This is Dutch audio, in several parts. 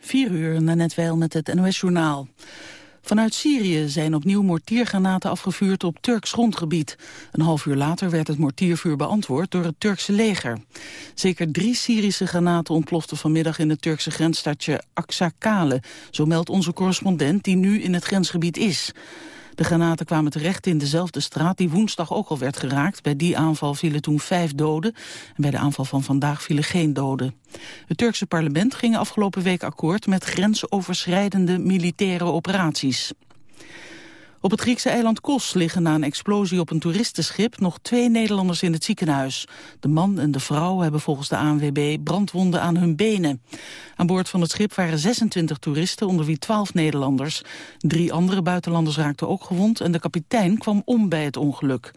4 uur, net wel met het NOS-journaal. Vanuit Syrië zijn opnieuw mortiergranaten afgevuurd op Turks grondgebied. Een half uur later werd het mortiervuur beantwoord door het Turkse leger. Zeker drie Syrische granaten ontploften vanmiddag in het Turkse grensstadje Aksakale. Zo meldt onze correspondent die nu in het grensgebied is. De granaten kwamen terecht in dezelfde straat die woensdag ook al werd geraakt. Bij die aanval vielen toen vijf doden en bij de aanval van vandaag vielen geen doden. Het Turkse parlement ging afgelopen week akkoord met grensoverschrijdende militaire operaties. Op het Griekse eiland Kos liggen na een explosie op een toeristenschip nog twee Nederlanders in het ziekenhuis. De man en de vrouw hebben volgens de ANWB brandwonden aan hun benen. Aan boord van het schip waren 26 toeristen, onder wie 12 Nederlanders. Drie andere buitenlanders raakten ook gewond en de kapitein kwam om bij het ongeluk.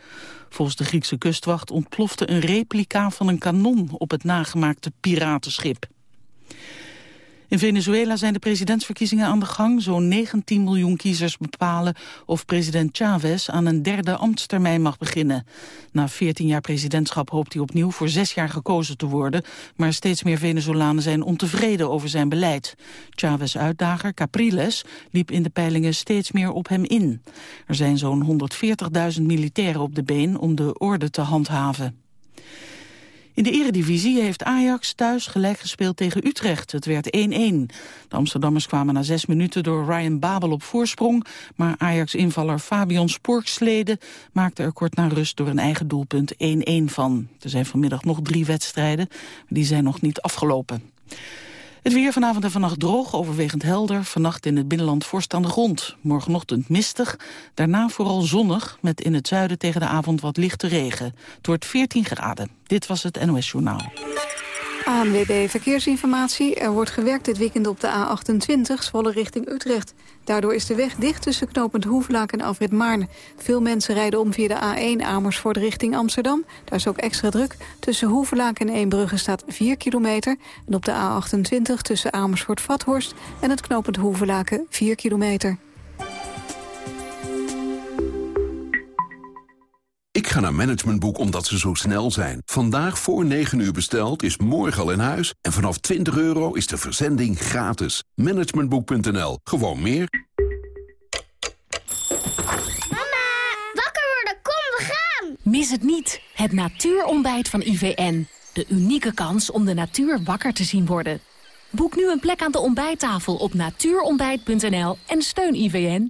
Volgens de Griekse kustwacht ontplofte een replica van een kanon op het nagemaakte piratenschip. In Venezuela zijn de presidentsverkiezingen aan de gang. Zo'n 19 miljoen kiezers bepalen of president Chavez aan een derde ambtstermijn mag beginnen. Na 14 jaar presidentschap hoopt hij opnieuw voor zes jaar gekozen te worden. Maar steeds meer Venezolanen zijn ontevreden over zijn beleid. Chavez' uitdager Capriles liep in de peilingen steeds meer op hem in. Er zijn zo'n 140.000 militairen op de been om de orde te handhaven. In de eredivisie heeft Ajax thuis gelijk gespeeld tegen Utrecht. Het werd 1-1. De Amsterdammers kwamen na zes minuten door Ryan Babel op voorsprong. Maar Ajax-invaller Fabian Sporksleden maakte er kort na rust door een eigen doelpunt 1-1 van. Er zijn vanmiddag nog drie wedstrijden, die zijn nog niet afgelopen. Het weer vanavond en vannacht droog, overwegend helder. Vannacht in het binnenland vorst aan de grond. Morgenochtend mistig, daarna vooral zonnig... met in het zuiden tegen de avond wat lichte regen. Het wordt 14 graden. Dit was het NOS Journaal. ANWB Verkeersinformatie. Er wordt gewerkt dit weekend op de A28, Zwolle richting Utrecht. Daardoor is de weg dicht tussen knooppunt Hoeflaak en Afrit Maarn. Veel mensen rijden om via de A1 Amersfoort richting Amsterdam. Daar is ook extra druk. Tussen Hoeflaak en Eembrugge staat 4 kilometer. En op de A28 tussen Amersfoort-Vathorst en het knooppunt Hoevelaken 4 kilometer. Ik ga naar Managementboek omdat ze zo snel zijn. Vandaag voor 9 uur besteld is morgen al in huis. En vanaf 20 euro is de verzending gratis. Managementboek.nl. Gewoon meer. Mama, wakker worden, kom, we gaan! Mis het niet, het natuurontbijt van IVN. De unieke kans om de natuur wakker te zien worden. Boek nu een plek aan de ontbijttafel op natuurontbijt.nl en steun IVN.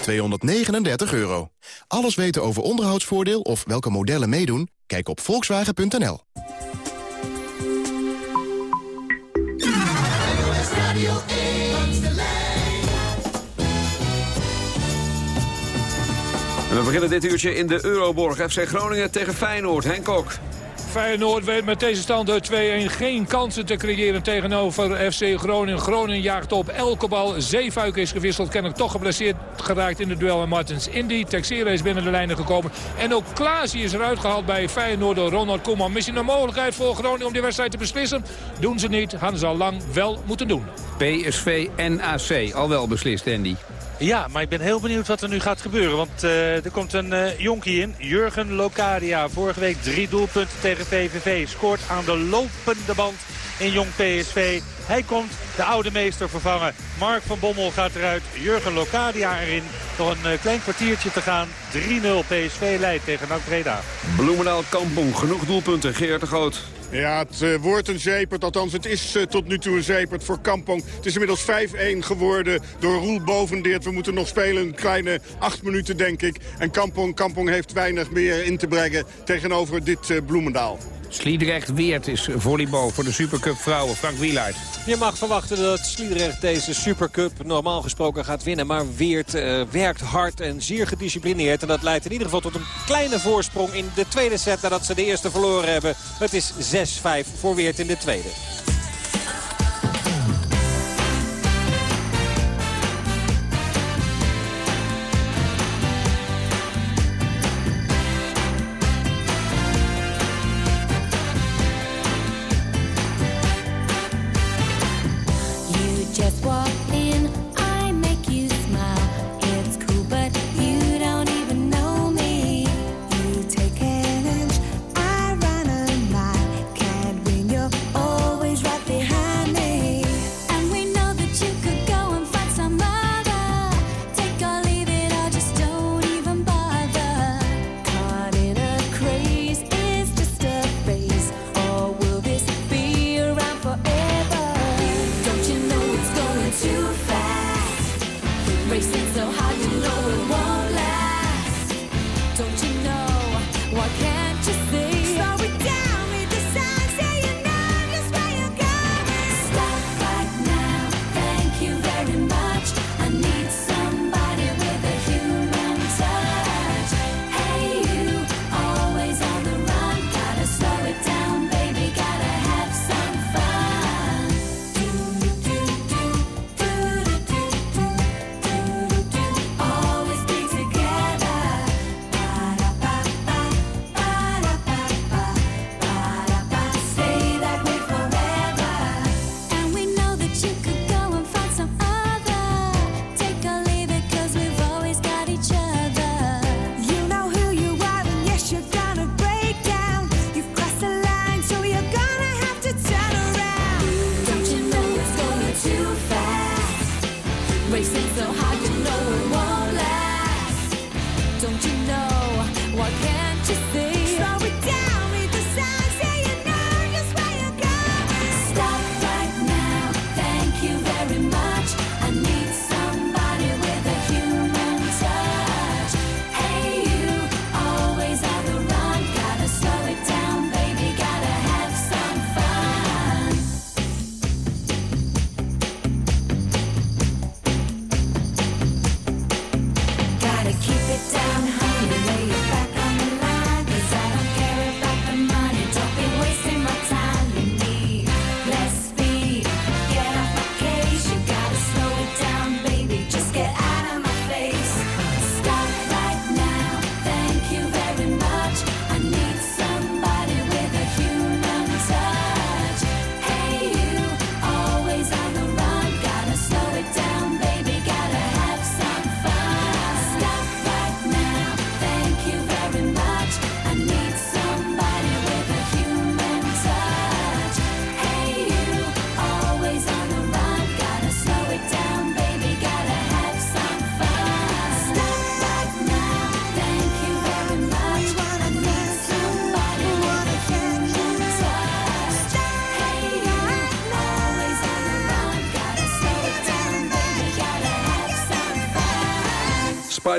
239 euro. Alles weten over onderhoudsvoordeel of welke modellen meedoen? Kijk op volkswagen.nl. we beginnen dit uurtje in de Euroborg. FC Groningen tegen Feyenoord. Henk Kok. Feyenoord weet met deze stand 2-1 geen kansen te creëren tegenover FC Groningen. Groningen jaagt op elke bal. Zeefuik is gewisseld. Kennelijk toch geblesseerd geraakt in het duel met Martens Indy. Texera is binnen de lijnen gekomen. En ook Klaasie is eruit gehaald bij Feyenoord door Ronald Koeman. Misschien een mogelijkheid voor Groningen om die wedstrijd te beslissen. Doen ze niet. Hadden ze al lang wel moeten doen. PSV NAC. Al wel beslist, Andy. Ja, maar ik ben heel benieuwd wat er nu gaat gebeuren. Want uh, er komt een uh, jonkie in. Jurgen Locadia. Vorige week drie doelpunten tegen VVV. Scoort aan de lopende band in jong PSV. Hij komt de oude meester vervangen. Mark van Bommel gaat eruit. Jurgen Locadia erin. Nog een uh, klein kwartiertje te gaan. 3-0 PSV leidt tegen NAC Breda. Bloemendaal Kampong. Genoeg doelpunten. Geert de Groot. Ja, het uh, wordt een zeepert. Althans, het is uh, tot nu toe een zeepert voor Kampong. Het is inmiddels 5-1 geworden door Roel Bovendeert. We moeten nog spelen een kleine acht minuten, denk ik. En Kampong, Kampong heeft weinig meer in te brengen tegenover dit uh, Bloemendaal. Sliedrecht-Weert is volleybal voor de Supercup vrouwen. Frank Wielaert. Je mag verwachten dat Sliedrecht deze Supercup normaal gesproken gaat winnen. Maar Weert uh, werkt hard en zeer gedisciplineerd. En dat leidt in ieder geval tot een kleine voorsprong in de tweede set nadat ze de eerste verloren hebben. Het is 6-5 voor Weert in de tweede.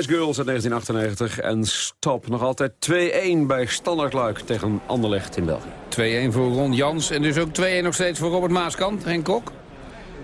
Spice Girls uit 1998 en Stop. Nog altijd 2-1 bij Standard Luik tegen Anderlecht in België. 2-1 voor Ron Jans en dus ook 2-1 nog steeds voor Robert Maaskant. Henk Kok.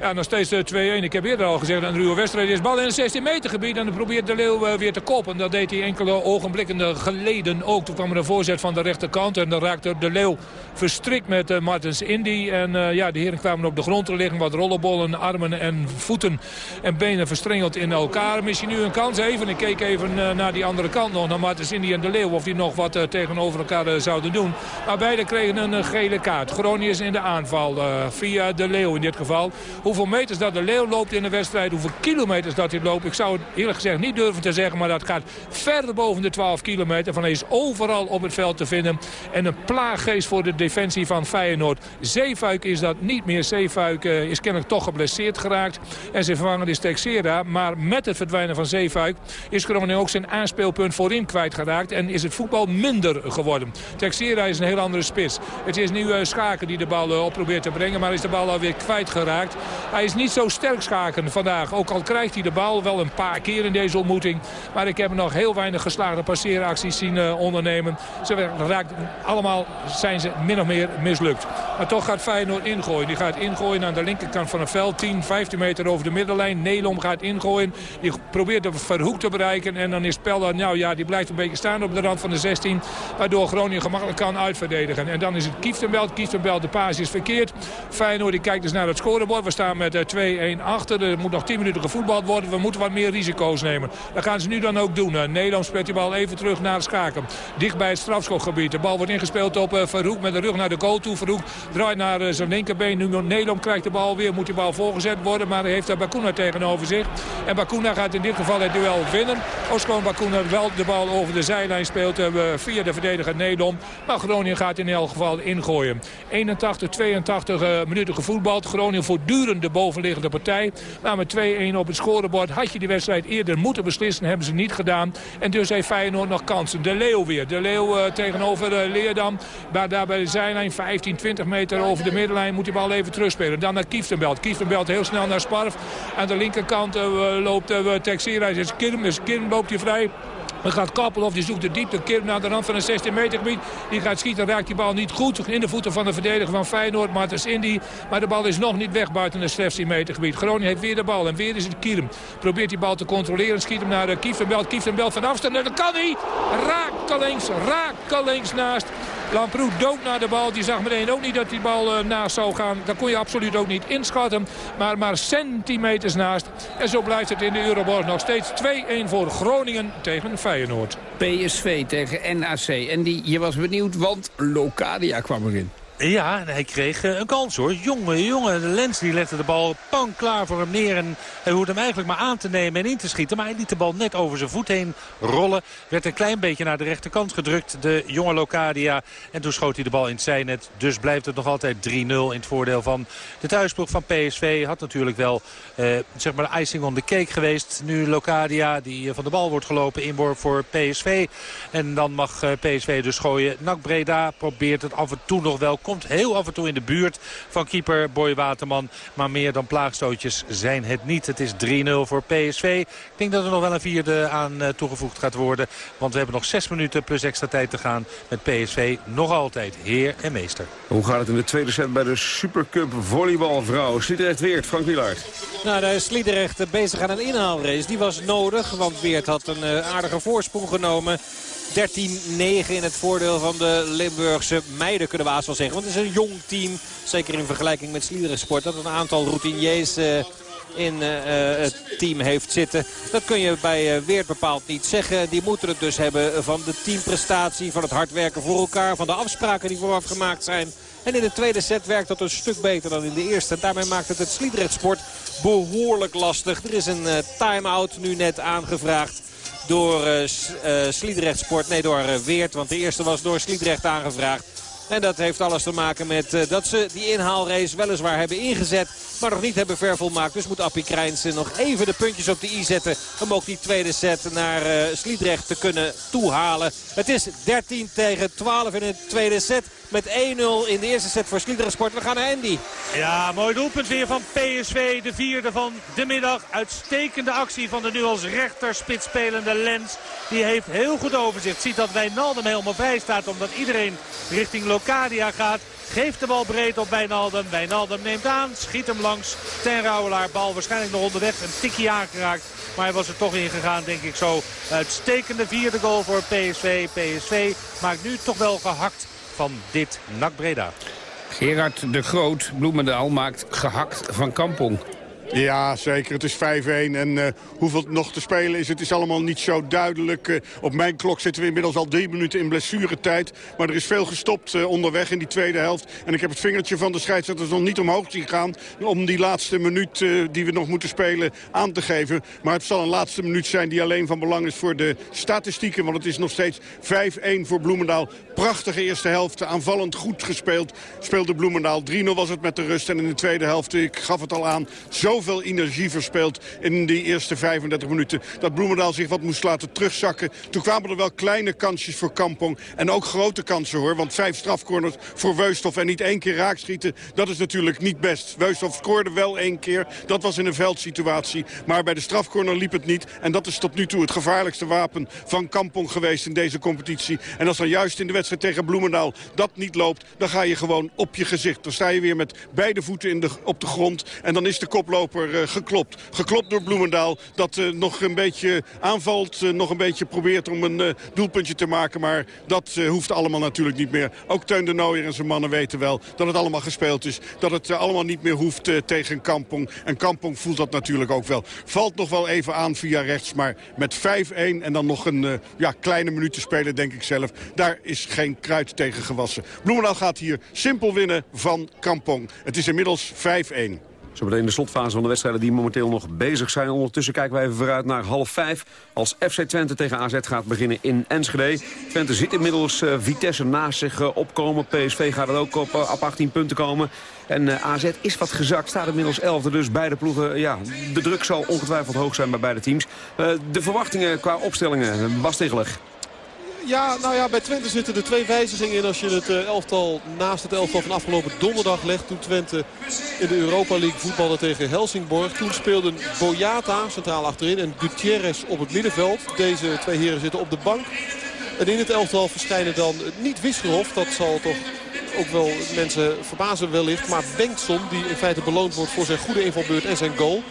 Ja, nog steeds eh, 2-1. Ik heb eerder al gezegd, een ruwe wedstrijd is bal in het 16 meter gebied. En dan probeert de Leeuw eh, weer te koppen. Dat deed hij enkele ogenblikken geleden ook. Toen kwam er een voorzet van de rechterkant. En dan raakte de Leeuw verstrikt met eh, Martens Indy. En ja, de heren kwamen op de grond te liggen. Wat rollenbollen, armen en voeten en benen verstrengeld in elkaar. Misschien nu een kans even. Ik keek even naar die andere kant nog. Naar Martens Indy en de Leeuw. Of die nog wat tegenover elkaar zouden doen. Maar beide kregen een gele kaart. Groningen is in de aanval. via de Leeuw in dit geval. Hoeveel meters dat de Leeuw loopt in de wedstrijd. Hoeveel kilometers dat hij loopt. Ik zou het eerlijk gezegd niet durven te zeggen. Maar dat gaat verder boven de 12 kilometer. Van is overal op het veld te vinden. En een plaaggeest voor de defensie van Feyenoord. Zeefuik is dat niet meer. Zeefuik eh, is kennelijk toch geblesseerd geraakt. En zijn vervanger is Texera. Maar met het verdwijnen van Zeefuik is Groningen ook zijn aanspeelpunt voorin kwijtgeraakt. En is het voetbal minder geworden. Texera is een heel andere spits. Het is nu eh, Schaken die de bal eh, op probeert te brengen. Maar is de bal alweer kwijtgeraakt. Hij is niet zo sterk Schaken vandaag. Ook al krijgt hij de bal wel een paar keer in deze ontmoeting. Maar ik heb nog heel weinig geslaagde passeeracties zien eh, ondernemen. Ze raakt, allemaal zijn ze min of meer mislukt. Maar toch gaat Feyenoord ingooien. Die gaat ingooien aan de linkerkant van het veld. 10, 15 meter over de middenlijn. Nelom gaat ingooien. Die probeert de verhoek te bereiken. En dan is Pella, nou ja, die blijft een beetje staan op de rand van de 16. Waardoor Groningen gemakkelijk kan uitverdedigen. En dan is het Kieftenbelt. Kieftenbelt, de paas is verkeerd. Feyenoord die kijkt dus naar het scorebord. We staan met eh, 2-1 achter. Er moet nog 10 minuten gevoetbald worden. We moeten wat meer risico's nemen. Dat gaan ze nu dan ook doen. Eh, Nederland speelt die bal even terug naar Schaken. Dicht bij het strafschopgebied. De bal wordt ingespeeld op eh, Verhoek met de rug naar de goal toe. Verhoek draait naar eh, zijn linkerbeen. Nu Nederland krijgt de bal weer. Moet die bal voorgezet worden. Maar heeft daar Bakuna tegenover zich. En Bakuna gaat in dit geval het duel winnen. Oskoon Bakuna wel de bal over de zijlijn speelt eh, via de verdediger Nederland. Maar Groningen gaat in elk geval ingooien. 81, 82 eh, minuten gevoetbald. Groningen voortdurend de bovenliggende partij. Maar met 2-1 op het scorebord had je die wedstrijd eerder moeten beslissen. Hebben ze niet gedaan. En dus heeft Feyenoord nog kansen. De Leeuw weer. De Leeuw eh, tegenover eh, Leerdam. Maar daar bij de zijlijn 15, 20 meter over de middenlijn moet die bal even terugspelen. Dan naar Kieftenbelt. Kieftenbelt heel snel naar Sparf. Aan de linkerkant eh, loopt uh, Texera. Is is Kirm loopt hij vrij. Dan gaat Kappelhoff, die zoekt de diepte. Kirm naar de rand van een 16 meter gebied. Die gaat schieten, raakt die bal niet goed. In de voeten van de verdediger van Feyenoord, Martens Indy. Maar de bal is nog niet weg buiten het 16 meter gebied. Groningen heeft weer de bal en weer is het Kirm. Probeert die bal te controleren. Schiet hem naar uh, Kieftenbelt. Kieftenbelt van afstand. En dat kan hij. Rakelings, rakelings naast. Lamproe dood naar de bal. Die zag meteen ook niet dat die bal uh, naast zou gaan. Dat kon je absoluut ook niet inschatten. Maar maar centimeters naast. En zo blijft het in de Euroborg nog steeds 2-1 voor Groningen tegen Feyenoord. PSV tegen NAC. En die, je was benieuwd, want Locadia kwam erin. Ja, en hij kreeg eh, een kans hoor. Jongen, jongen, de Lens die legde de bal pan klaar voor hem neer. En hij hoorde hem eigenlijk maar aan te nemen en in te schieten. Maar hij liet de bal net over zijn voet heen rollen. Werd een klein beetje naar de rechterkant gedrukt, de jonge Locadia. En toen schoot hij de bal in het zijnet. Dus blijft het nog altijd 3-0 in het voordeel van de thuisploeg van PSV. Had natuurlijk wel eh, zeg maar de icing on the cake geweest. Nu Locadia die eh, van de bal wordt gelopen. Inworp voor PSV. En dan mag eh, PSV dus gooien. Nak Breda probeert het af en toe nog wel komt heel af en toe in de buurt van keeper Boy Waterman. Maar meer dan plaagstootjes zijn het niet. Het is 3-0 voor PSV. Ik denk dat er nog wel een vierde aan uh, toegevoegd gaat worden. Want we hebben nog zes minuten plus extra tijd te gaan met PSV. Nog altijd heer en meester. Hoe gaat het in de tweede set bij de Supercup volleybalvrouw? Sliedrecht Weert, Frank Wielaert. Nou, daar is Sliedrecht bezig aan een inhaalrace. Die was nodig, want Weert had een uh, aardige voorsprong genomen. 13-9 in het voordeel van de Limburgse meiden, kunnen we haast wel zeggen. Want het is een jong team, zeker in vergelijking met Sliedrecht Sport. Dat een aantal routiniers uh, in uh, het team heeft zitten. Dat kun je bij Weert bepaald niet zeggen. Die moeten het dus hebben van de teamprestatie, van het hard werken voor elkaar... van de afspraken die vooraf gemaakt zijn... En in de tweede set werkt dat een stuk beter dan in de eerste. En daarmee maakt het het Sliedrecht Sport behoorlijk lastig. Er is een time-out nu net aangevraagd door uh, uh, Sliedrecht Sport. Nee, door uh, Weert, want de eerste was door Sliedrecht aangevraagd. En dat heeft alles te maken met uh, dat ze die inhaalrace weliswaar hebben ingezet. Maar nog niet hebben vervolmaakt. Dus moet Appie Krijnsen nog even de puntjes op de i zetten. Om ook die tweede set naar uh, Sliedrecht te kunnen toehalen. Het is 13 tegen 12 in de tweede set. Met 1-0 in de eerste set voor Sliedrecht Sport. We gaan naar Andy. Ja, mooi doelpunt weer van PSV. De vierde van de middag. Uitstekende actie van de nu als rechterspits spelende Lens. Die heeft heel goed overzicht. Ziet dat Wijnaldum helemaal vrij staat. Omdat iedereen richting Locadia gaat. Geeft de bal breed op Wijnaldum. Wijnaldum neemt aan. Schiet hem langs. Ten Rauwelaar. Bal waarschijnlijk nog onderweg. Een tikje aangeraakt. Maar hij was er toch ingegaan, denk ik zo. Uitstekende vierde goal voor PSV. PSV maakt nu toch wel gehakt van dit NAC Breda. Gerard de Groot, Bloemendaal, maakt gehakt van Kampong. Ja, zeker. Het is 5-1. En uh, hoeveel nog te spelen is, het is allemaal niet zo duidelijk. Uh, op mijn klok zitten we inmiddels al drie minuten in blessuretijd. Maar er is veel gestopt uh, onderweg in die tweede helft. En ik heb het vingertje van de scheidsrechters nog niet omhoog zien gaan... om die laatste minuut die we nog moeten spelen aan te geven. Maar het zal een laatste minuut zijn die alleen van belang is voor de statistieken. Want het is nog steeds 5-1 voor Bloemendaal. Prachtige eerste helft, aanvallend goed gespeeld. Speelde Bloemendaal. 3-0 was het met de rust. En in de tweede helft, ik gaf het al aan... Zo zoveel energie verspeeld in die eerste 35 minuten. Dat Bloemendaal zich wat moest laten terugzakken. Toen kwamen er wel kleine kansjes voor Kampong. En ook grote kansen hoor. Want vijf strafcorners voor Weusthof en niet één keer raakschieten. Dat is natuurlijk niet best. Weusthof scoorde wel één keer. Dat was in een veldsituatie. Maar bij de strafcorner liep het niet. En dat is tot nu toe het gevaarlijkste wapen van Kampong geweest in deze competitie. En als dan juist in de wedstrijd tegen Bloemendaal dat niet loopt... dan ga je gewoon op je gezicht. Dan sta je weer met beide voeten in de, op de grond. En dan is de koploper Uh, geklopt. Geklopt door Bloemendaal. Dat uh, nog een beetje aanvalt. Uh, nog een beetje probeert om een doelpuntje te maken. Maar dat hoeft allemaal natuurlijk niet meer. Ook Teun de Nooier en zijn mannen weten wel dat het allemaal gespeeld is. Dat het allemaal niet meer hoeft tegen Kampong. En Kampong voelt dat natuurlijk ook wel. Valt nog wel even aan via rechts. Maar met 5-1 en dan nog een ja, kleine minuut te spelen denk ik zelf. Daar is geen kruid tegen gewassen. Bloemendaal gaat hier simpel winnen van Kampong. Het is inmiddels 5-1. Zometeen de slotfase van de wedstrijden die momenteel nog bezig zijn. Ondertussen kijken wij even vooruit naar half vijf. Als FC Twente tegen AZ gaat beginnen in Enschede. Twente ziet inmiddels uh, Vitesse naast zich uh, opkomen. PSV gaat er ook op, uh, op 18 punten komen. En AZ is wat gezakt, staat inmiddels 11. Dus beide ploegen, ja, de druk zal ongetwijfeld hoog zijn bij beide teams. de verwachtingen qua opstellingen, Bas Tegelig. Ja, nou ja, bij Twente zitten er twee wijzigingen in als je het elftal naast het elftal van afgelopen donderdag legt. Toen Twente in de Europa League voetbalde tegen Helsingborg. Toen speelden Boyata centraal achterin en Gutierrez op het middenveld. Deze twee heren zitten op de bank. En in het elftal verschijnen dan niet Wisselhof. Dat zal toch ook wel mensen verbazen wellicht. Maar Bengtson, die in feite beloond wordt voor zijn goede invalbeurt en zijn goal.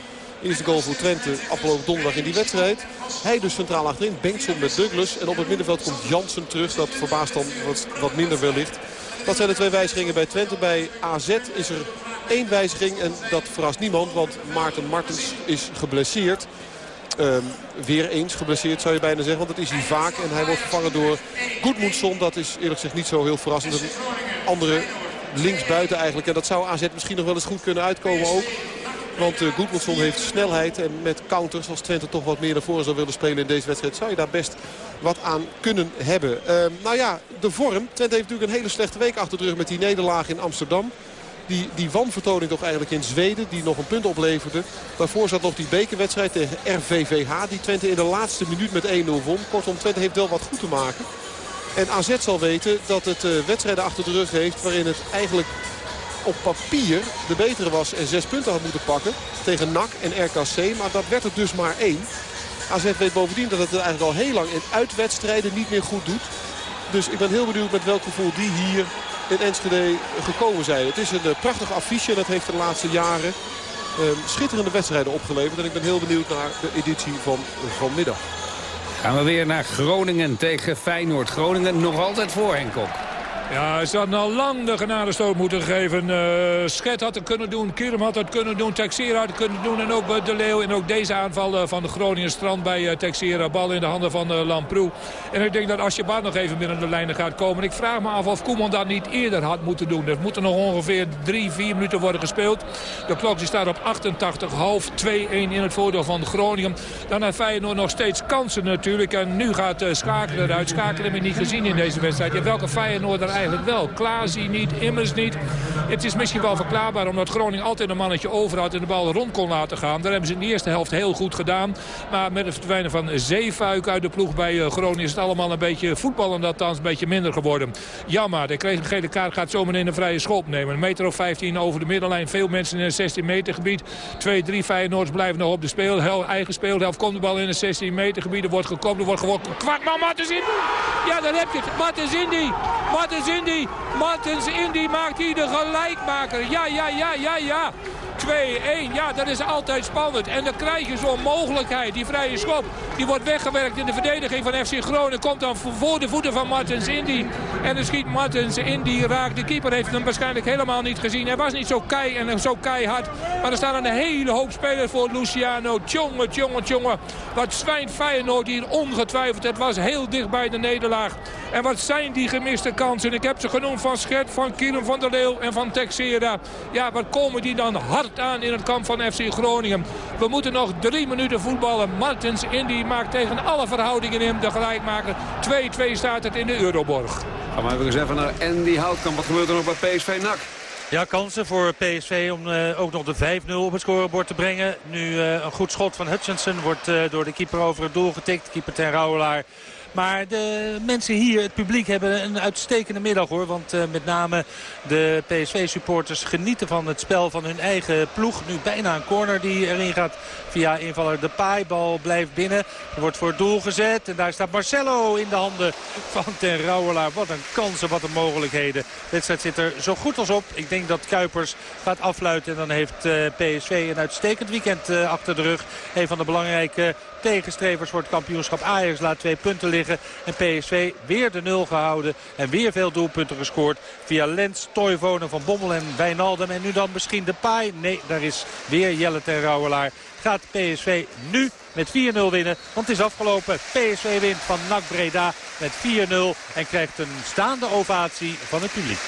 Eerste goal voor Twente afgelopen donderdag in die wedstrijd. Hij dus centraal achterin. Bengtson met Douglas. En op het middenveld komt Jansen terug. Dat verbaast dan wat, wat minder wellicht. Dat zijn de twee wijzigingen bij Twente. Bij AZ is er één wijziging. En dat verrast niemand. Want Maarten Martens is geblesseerd. Um, weer eens geblesseerd zou je bijna zeggen. Want dat is hij vaak. En hij wordt vervangen door Goedmoedson. Dat is eerlijk gezegd niet zo heel verrassend. Een andere links buiten eigenlijk. En dat zou AZ misschien nog wel eens goed kunnen uitkomen ook. Want uh, heeft snelheid en met counters, als Twente toch wat meer naar voren zou willen spelen in deze wedstrijd, zou je daar best wat aan kunnen hebben. Uh, nou ja, de vorm. Twente heeft natuurlijk een hele slechte week achter de rug met die nederlaag in Amsterdam. Die, die wanvertoning toch eigenlijk in Zweden, die nog een punt opleverde. Daarvoor zat nog die bekerwedstrijd tegen RVVH, die Twente in de laatste minuut met 1-0 won. Kortom, Twente heeft wel wat goed te maken. En AZ zal weten dat het uh, wedstrijden achter de rug heeft waarin het eigenlijk op papier de betere was en zes punten had moeten pakken tegen NAC en RKC. Maar dat werd er dus maar één. AZ weet bovendien dat het eigenlijk al heel lang in uitwedstrijden niet meer goed doet. Dus ik ben heel benieuwd met welk gevoel die hier in Enschede gekomen zijn. Het is een uh, prachtig affiche dat heeft de laatste jaren uh, schitterende wedstrijden opgeleverd. En ik ben heel benieuwd naar de editie van vanmiddag. Gaan we weer naar Groningen tegen Feyenoord. Groningen nog altijd voor Henk. Ja, ze hadden al lang de genadestoot moeten geven. Uh, Schet had het kunnen doen, Kirm had het kunnen doen, Texera had het kunnen doen. En ook uh, De Leeuw en ook deze aanval uh, van de Groningen strand bij uh, Texera. Bal in de handen van Lamproe. En ik denk dat Asjebar nog even binnen de lijnen gaat komen. Ik vraag me af of Koeman dat niet eerder had moeten doen. Er moeten nog ongeveer drie, vier minuten worden gespeeld. De klok staat op 88, half 2-1 in het voordeel van Groningen. Dan heeft Feyenoord nog steeds kansen natuurlijk. En nu gaat Schakelen eruit. Schakelen hebben we niet gezien in deze wedstrijd. Ja, welke Feyenoord er eigenlijk wel. Klaasie niet, Immers niet. Het is misschien wel verklaarbaar omdat Groningen altijd een mannetje over had... en de bal rond kon laten gaan. Daar hebben ze in de eerste helft heel goed gedaan. Maar met het verdwijnen van Zeefuik uit de ploeg bij Groningen... is het allemaal een beetje voetballen dat thans een beetje minder geworden. Jammer, hij kreeg een gele kaart, gaat zometeen in een vrije schop nemen. Een meter of 15 over de middenlijn. Veel mensen in het 16 meter gebied. 2-3 Feyenoords blijven nog op de speelhelft. Eigen speelhelft komt de bal in het 16 meter gebied. Er wordt gekopt, er wordt gewonnen. Kwakman, Martens in. Ja, daar heb je het. Martens Indy. Martens Indy. Martens Indy maakt hier de gelijkmaker. Ja, ja, ja, ja, ja. 2-1. Ja, dat is altijd spannend. En dan krijg je zo'n mogelijkheid. Die vrije schop, die wordt weggewerkt in de verdediging van FC Groningen. Komt dan voor de voeten van Martens Indy. En dan schiet Martens Indy raakt. De keeper heeft hem waarschijnlijk helemaal niet gezien. Hij was niet zo kei en zo keihard. Maar er staan een hele hoop spelers voor Luciano. Tjonge, tjonge, tjonge. Wat zwijnt Feyenoord hier ongetwijfeld. Het was heel dicht bij de nederlaag. En wat zijn die gemiste kansen? Ik heb ze genoemd van Schet, van Kierum van der Leeuw en van Texera. Ja, wat komen die dan hard aan in het kamp van FC Groningen. We moeten nog drie minuten voetballen. Martens Indy maakt tegen alle verhoudingen in de gelijkmaker. 2-2 staat het in de Euroborg. Gaan we even eens even naar Andy Houtkamp. Wat gebeurt er nog bij PSV NAC? Ja, kansen voor PSV om uh, ook nog de 5-0 op het scorebord te brengen. Nu uh, een goed schot van Hutchinson wordt uh, door de keeper over het doel getikt. Keeper ten Rouwelaar. Maar de mensen hier, het publiek, hebben een uitstekende middag hoor. Want uh, met name de PSV-supporters genieten van het spel van hun eigen ploeg. Nu bijna een corner die erin gaat via invaller De Paai. Bal blijft binnen. Er wordt voor het doel gezet. En daar staat Marcelo in de handen van Ten Rouwelaar. Wat een kansen, wat een mogelijkheden. De wedstrijd zit er zo goed als op. Ik denk dat Kuipers gaat afluiten. En dan heeft uh, PSV een uitstekend weekend uh, achter de rug. Een van de belangrijke tegenstrevers voor het kampioenschap Ajax laat twee punten liggen. En PSV weer de nul gehouden. En weer veel doelpunten gescoord via Lens, Toivonen, Van Bommel en Wijnaldum. En nu dan misschien de paai. Nee, daar is weer Jelle ten Rouwelaar. Gaat PSV nu met 4-0 winnen. Want het is afgelopen. PSV wint van NAC Breda met 4-0. En krijgt een staande ovatie van het publiek.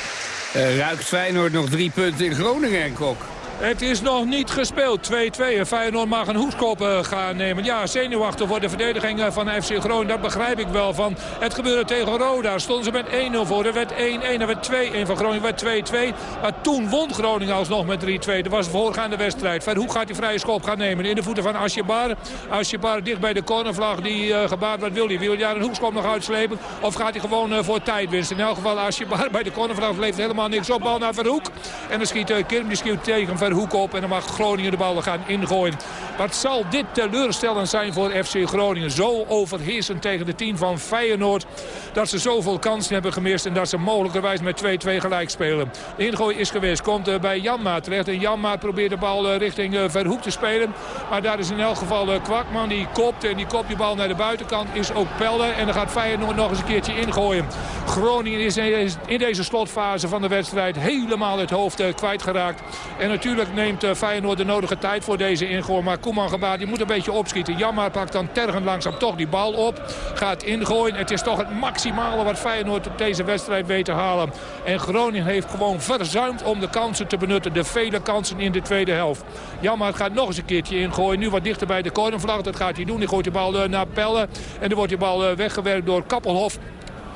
Uh, ruikt Feyenoord nog drie punten in Groningen en Kok? Het is nog niet gespeeld. 2-2. Feyenoord mag een hoekskop uh, gaan nemen. Ja, zenuwachtig voor de verdediging uh, van FC Groningen. Dat begrijp ik wel van. Het gebeurde tegen Roda. Stonden ze met 1-0 voor. Er werd 1-1. Er werd 2-1 van Groningen. Er werd 2-2. Maar toen won Groningen alsnog met 3-2. Dat was de voorgaande wedstrijd. Verhoek gaat die vrije schop gaan nemen. In de voeten van Asjebar. Asjebar dicht bij de cornervlag. Die uh, gebaard. Wat wil hij? Wil hij daar een hoekskop nog uitslepen? Of gaat hij gewoon voor tijdwinst? In elk geval Asjebar bij de cornervlag levert helemaal niks op. Bal naar Verhoek. En dan schiet uh, Kirm die schiet tegen hoek op. En dan mag Groningen de bal gaan ingooien. Wat zal dit teleurstellend zijn voor FC Groningen. Zo overheersend tegen de team van Feyenoord. Dat ze zoveel kansen hebben gemist. En dat ze mogelijkerwijs met 2-2 gelijk spelen. De ingooi is geweest. Komt uh, bij Janma terecht. En Janma probeert de bal uh, richting uh, Verhoek te spelen. Maar daar is in elk geval Kwakman. Die kopt. En die kopt die bal naar de buitenkant. Is ook Pelder. En dan gaat Feyenoord nog eens een keertje ingooien. Groningen is in deze slotfase van de wedstrijd helemaal het hoofd kwijtgeraakt. En natuurlijk Natuurlijk neemt eh, Feyenoord de nodige tijd voor deze ingooi. Maar Koeman gebaat, die moet een beetje opschieten. Jammer pakt dan tergend langzaam toch die bal op. Gaat ingooien. Het is toch het maximale wat Feyenoord op deze wedstrijd weet te halen. En Groningen heeft gewoon verzuimd om de kansen te benutten. De vele kansen in de tweede helft. Jammer gaat nog eens een keertje ingooien. Nu wat dichter bij de cornervlag. Dat gaat hij doen. Hij gooit de bal eh, naar Pelle. En dan wordt die bal eh, weggewerkt door Kappelhof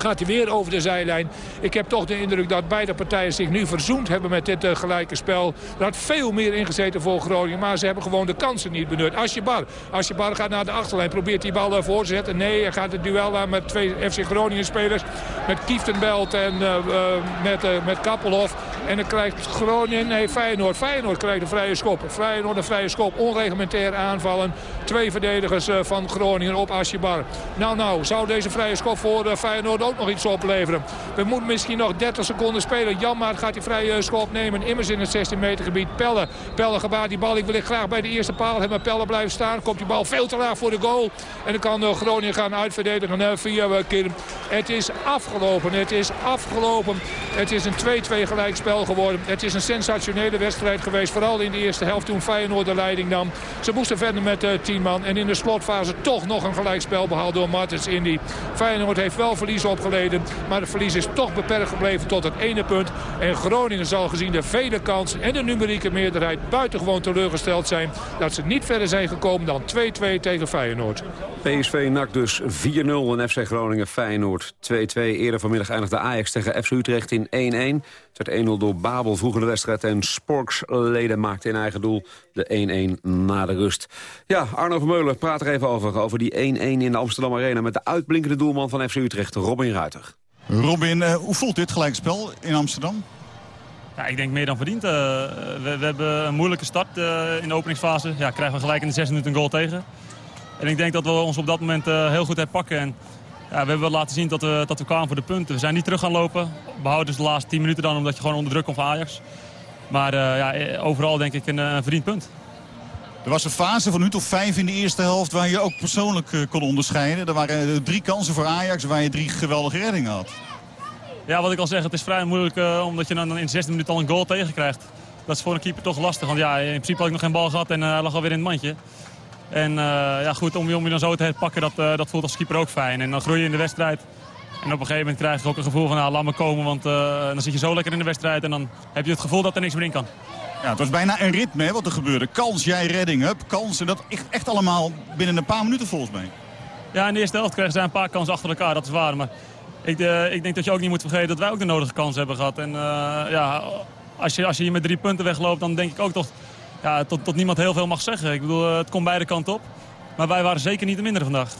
gaat hij weer over de zijlijn. Ik heb toch de indruk dat beide partijen zich nu verzoend hebben met dit uh, gelijke spel. Er had veel meer ingezeten voor Groningen, maar ze hebben gewoon de kansen niet benut. Asjebar, Asjebar gaat naar de achterlijn, probeert die bal uh, voor te zetten. Nee, hij gaat het duel aan met twee FC Groningen spelers. Met Kieftenbelt en uh, met, met Kappelhof. En dan krijgt Groningen, nee Feyenoord. Feyenoord krijgt een vrije schop. Feyenoord een vrije schop, onreglementair aanvallen. Twee verdedigers van Groningen op Asjebar. Nou, nou, zou deze vrije schop voor Feyenoord nog iets opleveren. We moeten misschien nog 30 seconden spelen. Janmaat gaat die vrije schop nemen. Immers in het 16 meter gebied. Pelle. Pelle gebaat die bal. Ik wil graag bij de eerste paal hebben. Pelle blijft staan. Komt die bal veel te laag voor de goal. En dan kan Groningen gaan uitverdedigen via Kim. Het is afgelopen. Het is afgelopen. Het is een 2-2 gelijkspel geworden. Het is een sensationele wedstrijd geweest. Vooral in de eerste helft toen Feyenoord de leiding nam. Ze moesten verder met uh, 10 man. En in de slotfase toch nog een gelijkspel behaald door Martens Indy. Feyenoord heeft wel verlies op opgeleden. Maar het verlies is toch beperkt gebleven tot het ene punt. En Groningen zal gezien de vele kansen en de numerieke meerderheid buitengewoon teleurgesteld zijn. Dat ze niet verder zijn gekomen dan 2-2 tegen Feyenoord. PSV NAC dus 4-0 en FC Groningen Feyenoord 2-2. Eerder vanmiddag eindigde Ajax tegen FC Utrecht in 1-1. Het werd 1-0 door Babel vroeg in de wedstrijd. En Sporks leden maakte in eigen doel de 1-1 na de rust. Ja, Arno Vermeulen praat er even over. Over die 1-1 in de Amsterdam Arena met de uitblinkende doelman van FC Utrecht, Robin Ruiter. Robin, uh, hoe voelt dit gelijkspel in Amsterdam? Ja, ik denk meer dan verdiend. Uh, we, we, hebben een moeilijke start uh, in de openingsfase. Ja, krijgen we gelijk in de 6 minuten een goal tegen. En ik denk dat we ons op dat moment heel goed hebben pakken. En, ja, we hebben wel laten zien dat we, dat we kwamen voor de punten. We zijn niet terug gaan lopen. Behouden dus de laatste 10 minuten dan, omdat je gewoon onder druk komt van Ajax. Maar ja, overal denk ik een, een verdiend punt. Er was een fase van minuut of vijf in de eerste helft waar je ook persoonlijk uh, kon onderscheiden. Er waren drie kansen voor Ajax waar je drie geweldige reddingen had. Ja, wat ik al zeg, het is vrij moeilijk uh, omdat je dan in 16 minuten al een goal tegenkrijgt. Dat is voor een keeper toch lastig, want ja, in principe had ik nog geen bal gehad en hij lag alweer in het mandje. En ja, goed, om, om je dan zo te herpakken, dat, dat voelt als keeper ook fijn. En dan groei je in de wedstrijd. En op een gegeven moment krijg je ook een gevoel van, nou, laat me komen, want dan zit je zo lekker in de wedstrijd. En dan heb je het gevoel dat er niks meer in kan. Ja, het was bijna een ritme hè, wat er gebeurde. Kans, jij redding, hup, kans. En dat echt allemaal binnen een paar minuten volgens mij. Ja, in de eerste helft kregen ze een paar kansen achter elkaar, dat is waar. Maar ik, uh, ik denk dat je ook niet moet vergeten dat wij ook de nodige kans hebben gehad. En uh, ja, als je, als je hier met drie punten wegloopt, dan denk ik ook toch ja, tot, tot niemand heel veel mag zeggen. Ik bedoel, het komt beide kanten op. Maar wij waren zeker niet de mindere vandaag.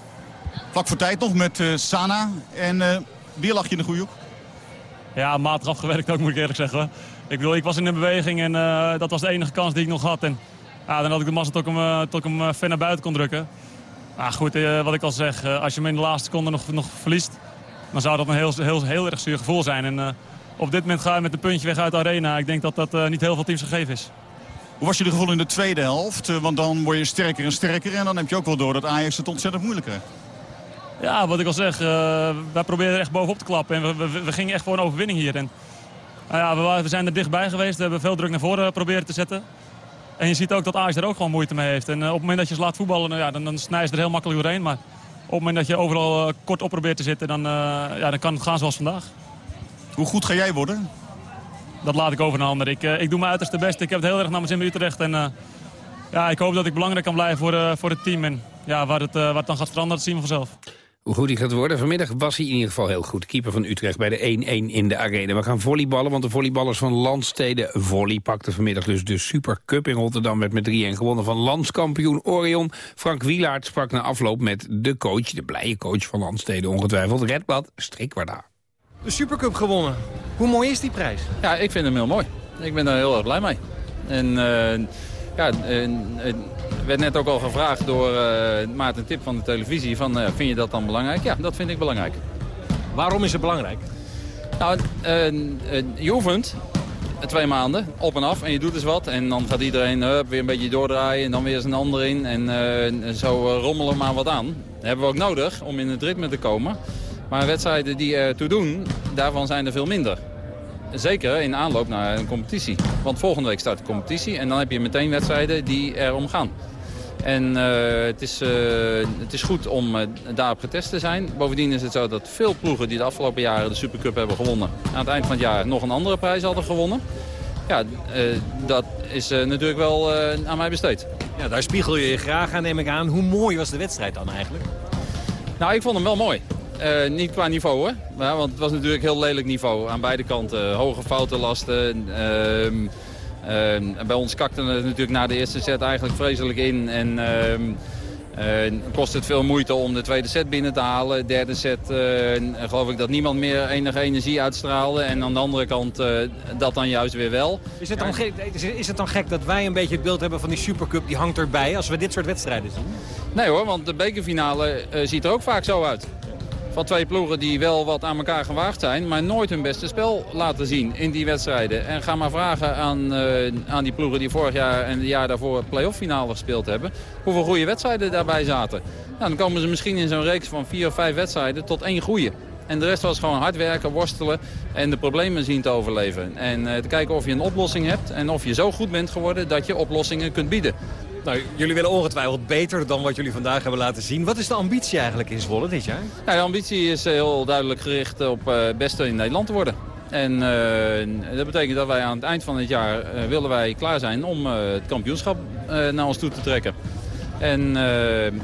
Vlak voor tijd nog met uh, Sana. En wie lag je in de goede hoek? Ja, matig afgewerkt ook, moet ik eerlijk zeggen. Ik bedoel, ik was in de beweging en uh, dat was de enige kans die ik nog had. En ja, dan had ik de massa tot ik hem, uh, tot ik hem uh, ver naar buiten kon drukken. Maar goed, wat ik al zeg, als je hem in de laatste seconde nog, nog verliest... dan zou dat een heel, heel, heel erg zuur gevoel zijn. En op dit moment ga je met een puntje weg uit de arena. Ik denk dat dat niet heel veel teams gegeven is. Hoe was je de gevoel in de tweede helft? want dan word je sterker en sterker. En dan heb je ook wel door dat Ajax het ontzettend moeilijk krijgt. Ja, wat ik al zeg, wij proberen er echt bovenop te klappen. En we, we, we gingen echt voor een overwinning hier. En nou ja, we, we, zijn er dichtbij geweest. We hebben veel druk naar voren proberen te zetten. En je ziet ook dat Ajax er ook gewoon moeite mee heeft. En uh, op het moment dat je ze laat voetballen, nou ja, dan, dan snij je er heel makkelijk doorheen. Maar op het moment dat je overal uh, kort op probeert te zitten, dan, uh, ja, dan kan het gaan zoals vandaag. Hoe goed ga jij worden? Dat laat ik over naar anderen. Ik, ik doe mijn uiterste best. Ik heb het heel erg naar mijn zin Utrecht. En ja, ik hoop dat ik belangrijk kan blijven voor, voor het team. En ja, waar, het, waar dan gaat veranderen, dat zien we vanzelf. Hoe goed hij gaat worden. Vanmiddag was hij in ieder geval heel goed. Keeper van Utrecht bij de 1-1 in de arena. We gaan volleyballen, want de volleyballers van Landsteden Volley pakten vanmiddag dus de Super Cup in Rotterdam. Werd met 3-1 gewonnen van landskampioen Orion. Frank Wielaert sprak na afloop met de coach, de blije coach van Landsteden ongetwijfeld. Redblad Strikwarda. De Supercup gewonnen. Hoe mooi is die prijs? Ja, ik vind hem heel mooi. Ik ben er heel erg blij mee. En uh, ja, werd net ook al gevraagd door uh, Maarten Tip van de televisie. Van, uh, vind je dat dan belangrijk? Ja, dat vind ik belangrijk. Waarom is het belangrijk? Nou, je oefent twee maanden op en af en je doet eens wat. En dan gaat iedereen weer een beetje doordraaien en dan weer eens een ander in. En zo rommelen we maar wat aan. Dat hebben we ook nodig om in het ritme te komen. Maar wedstrijden die er toe doen, daarvan zijn er veel minder. zeker in aanloop naar een competitie. Want volgende week start de competitie en dan heb je meteen wedstrijden die erom gaan. En eh, het, is, eh, het is goed om eh, daarop getest te zijn. Bovendien is het zo dat veel ploegen die de afgelopen jaren de Supercup hebben gewonnen... aan het eind van het jaar nog een andere prijs hadden gewonnen. Ja, eh, dat is eh, natuurlijk wel eh, aan mij besteed. Ja, daar spiegel je je graag aan, neem ik aan. Hoe mooi was de wedstrijd dan eigenlijk? Nou, ik vond hem wel mooi. Eh, niet qua niveau hoor. Ja, want het was natuurlijk heel lelijk niveau aan beide kanten. Hoge foutenlasten. ehm, bij ons kakte het natuurlijk na de eerste set eigenlijk vreselijk in. En ehm, eh, kost het veel moeite om de tweede set binnen te halen. Derde set eh, geloof ik dat niemand meer enige energie uitstraalde. En aan de andere kant dat dan juist weer wel. Is het, dan gek, is- het dan gek dat wij een beetje het beeld hebben van die Supercup... die hangt erbij als we dit soort wedstrijden zien? Nee hoor, want de bekerfinale ziet er ook vaak zo uit. Van twee ploegen die wel wat aan elkaar gewaagd zijn... maar nooit hun beste spel laten zien in die wedstrijden. En ga maar vragen aan, eh, aan die ploegen die vorig jaar en het jaar daarvoor... play-off finale gespeeld hebben... hoeveel goede wedstrijden daarbij zaten. Nou, dan komen ze misschien in zo'n reeks van vier of vijf wedstrijden tot één goede. En de rest was gewoon hard werken, worstelen en de problemen zien te overleven. En eh, te kijken of je een oplossing hebt en of je zo goed bent geworden... dat je oplossingen kunt bieden. Nou, jullie willen ongetwijfeld beter dan wat jullie vandaag hebben laten zien. Wat is de ambitie eigenlijk in Zwolle dit jaar? Nou, de ambitie is eh, heel duidelijk gericht op eh, het beste in Nederland te worden. En eh, dat betekent dat wij aan het eind van het jaar willen wij klaar zijn om het kampioenschap naar ons toe te trekken. En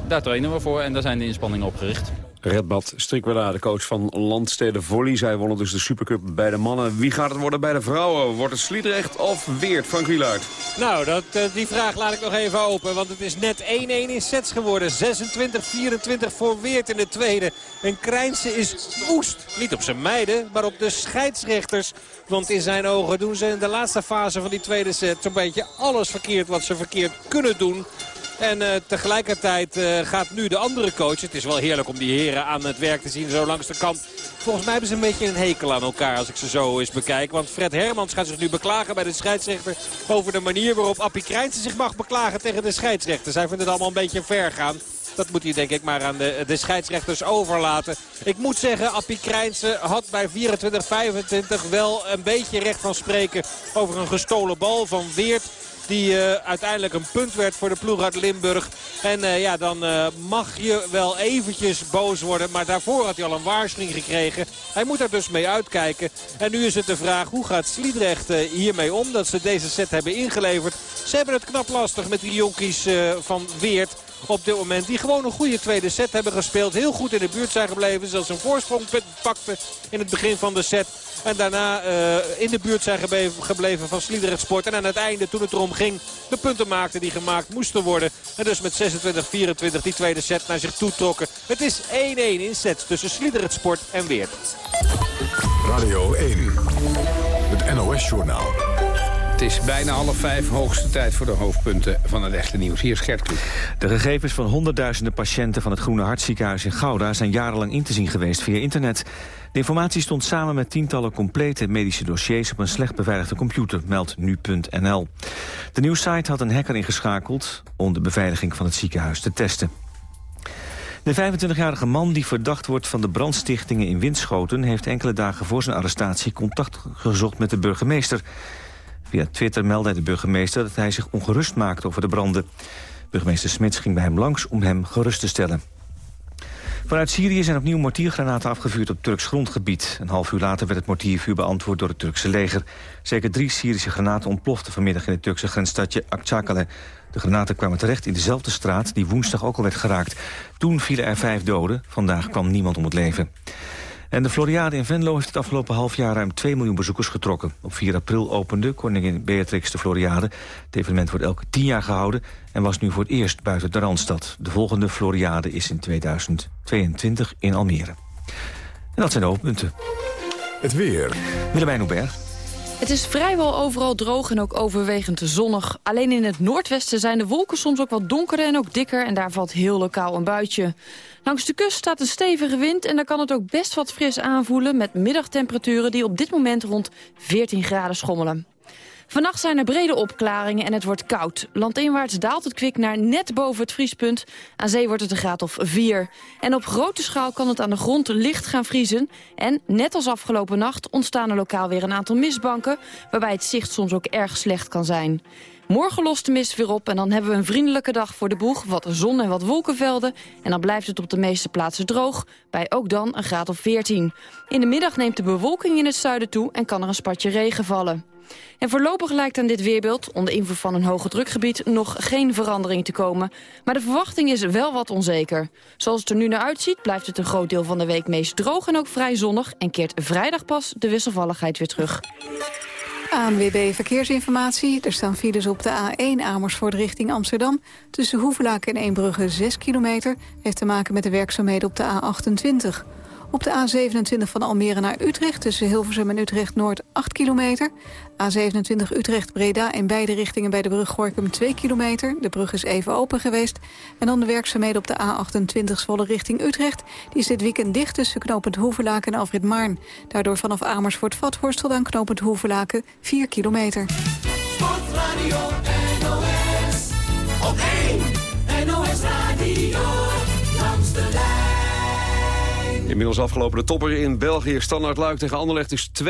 daar trainen we voor en daar zijn de inspanningen op gericht. Redbad Strikwela, de coach van Landsteden Volley. Zij wonnen dus de Supercup bij de mannen. Wie gaat het worden bij de vrouwen? Wordt het Sliedrecht of Weert? Frank Wielaert. Nou, dat, eh, die vraag laat ik nog even open. Want het is net 1-1 in sets geworden. 26-24 voor Weert in de tweede. En Krijnse is woest. Niet op zijn meiden, maar op de scheidsrechters. Want in zijn ogen doen ze in de laatste fase van die tweede set... zo'n beetje alles verkeerd wat ze verkeerd kunnen doen. En eh, tegelijkertijd eh, gaat nu de andere coach. Het is wel heerlijk om die heren aan het werk te zien zo langs de kant. Volgens mij hebben ze een beetje een hekel aan elkaar als ik ze zo eens bekijk. Want Fred Hermans gaat zich nu beklagen bij de scheidsrechter... over de manier waarop Appie Krijnse zich mag beklagen tegen de scheidsrechter. Zij vinden het allemaal een beetje ver gaan. Dat moet hij denk ik maar aan de, de scheidsrechters overlaten. Ik moet zeggen, Appie Krijnse had bij 24-25 wel een beetje recht van spreken over een gestolen bal van Weert. Die eh, uiteindelijk een punt werd voor de ploeg uit Limburg. En eh, ja, dan eh, mag je wel eventjes boos worden. Maar daarvoor had hij al een waarschuwing gekregen. Hij moet er dus mee uitkijken. En nu is het de vraag, hoe gaat Sliedrecht hiermee om? Dat ze deze set hebben ingeleverd. Ze hebben het knap lastig met die jonkies van Weert op dit moment. Die gewoon een goede tweede set hebben gespeeld. Heel goed in de buurt zijn gebleven. Zelfs een voorsprong pakten in het begin van de set. En daarna eh, in de buurt zijn gebleven, gebleven van Sliedrecht Sport. En aan het einde, toen het erom ging, de punten maakten die gemaakt moesten worden. En dus met 26-24 die tweede set naar zich toe trokken. Het is 1-1 in sets tussen Sliedrecht Sport en Weert. Radio 1, het NOS-journaal. Het is bijna half vijf, hoogste tijd voor de hoofdpunten van het echte nieuws. Hier is Gert Kluk. De gegevens van honderdduizenden patiënten van het Groene Hartziekenhuis in Gouda... zijn jarenlang in te zien geweest via internet. De informatie stond samen met tientallen complete medische dossiers... op een slecht beveiligde computer, meldt nu.nl. De nieuwssite had een hacker ingeschakeld... om de beveiliging van het ziekenhuis te testen. De 25-jarige man die verdacht wordt van de brandstichtingen in Winschoten... heeft enkele dagen voor zijn arrestatie contact gezocht met de burgemeester. Via Twitter meldde de burgemeester dat hij zich ongerust maakte over de branden. Burgemeester Smits ging bij hem langs om hem gerust te stellen. Vanuit Syrië zijn opnieuw mortiergranaten afgevuurd op Turks grondgebied. Een half uur later werd het mortiervuur beantwoord door het Turkse leger. Zeker drie Syrische granaten ontploften vanmiddag in het Turkse grensstadje Akçakale. De granaten kwamen terecht in dezelfde straat die woensdag ook al werd geraakt. Toen vielen er vijf doden, vandaag kwam niemand om het leven. En de Floriade in Venlo heeft het afgelopen half jaar ruim 2 miljoen bezoekers getrokken. Op 4 april opende koningin Beatrix de Floriade. Het evenement wordt elke 10 jaar gehouden en was nu voor het eerst buiten de Randstad. De volgende Floriade is in 2022 in Almere. En dat zijn de hoofdpunten. Het weer. Willemijn Hubert. Het is vrijwel overal droog en ook overwegend zonnig. Alleen in het noordwesten zijn de wolken soms ook wat donkerder en ook dikker... en daar valt heel lokaal een buitje. Langs de kust staat een stevige wind en daar kan het ook best wat fris aanvoelen... met middagtemperaturen die op dit moment rond 14 graden schommelen. Vannacht zijn er brede opklaringen en het wordt koud. Landinwaarts daalt het kwik naar net boven het vriespunt. Aan zee wordt het een graad of 4. En op grote schaal kan het aan de grond licht gaan vriezen. En net als afgelopen nacht ontstaan er lokaal weer een aantal mistbanken... waarbij het zicht soms ook erg slecht kan zijn. Morgen lost de mist weer op en dan hebben we een vriendelijke dag voor de boeg. Wat zon en wat wolkenvelden. En dan blijft het op de meeste plaatsen droog. Bij ook dan een graad of 14. In de middag neemt de bewolking in het zuiden toe en kan er een spatje regen vallen. En voorlopig lijkt aan dit weerbeeld, onder invloed van een hoge drukgebied, nog geen verandering te komen. Maar de verwachting is wel wat onzeker. Zoals het er nu naar uitziet, blijft het een groot deel van de week meest droog en ook vrij zonnig. En keert vrijdag pas de wisselvalligheid weer terug. ANWB Verkeersinformatie. Er staan files op de A1 Amersfoort richting Amsterdam. Tussen Hoevelaak en Eembrugge 6 kilometer. Heeft te maken met de werkzaamheden op de A28. Op de A27 van Almere naar Utrecht tussen Hilversum en Utrecht-Noord 8 kilometer. A27 Utrecht-Breda in beide richtingen bij de brug Gorkum 2 kilometer. De brug is even open geweest. En dan de werkzaamheden op de A28 Zwolle richting Utrecht. Die is dit weekend dicht tussen knooppunt Hoevelaken en Alfred Maarn. Daardoor vanaf Amersfoort-Vathorst tot aan knooppunt Hoevelaken 4 kilometer. Sportradio NOS. Op 1 Inmiddels afgelopen de topper in België. Standaard Luik tegen Anderlecht is 2-1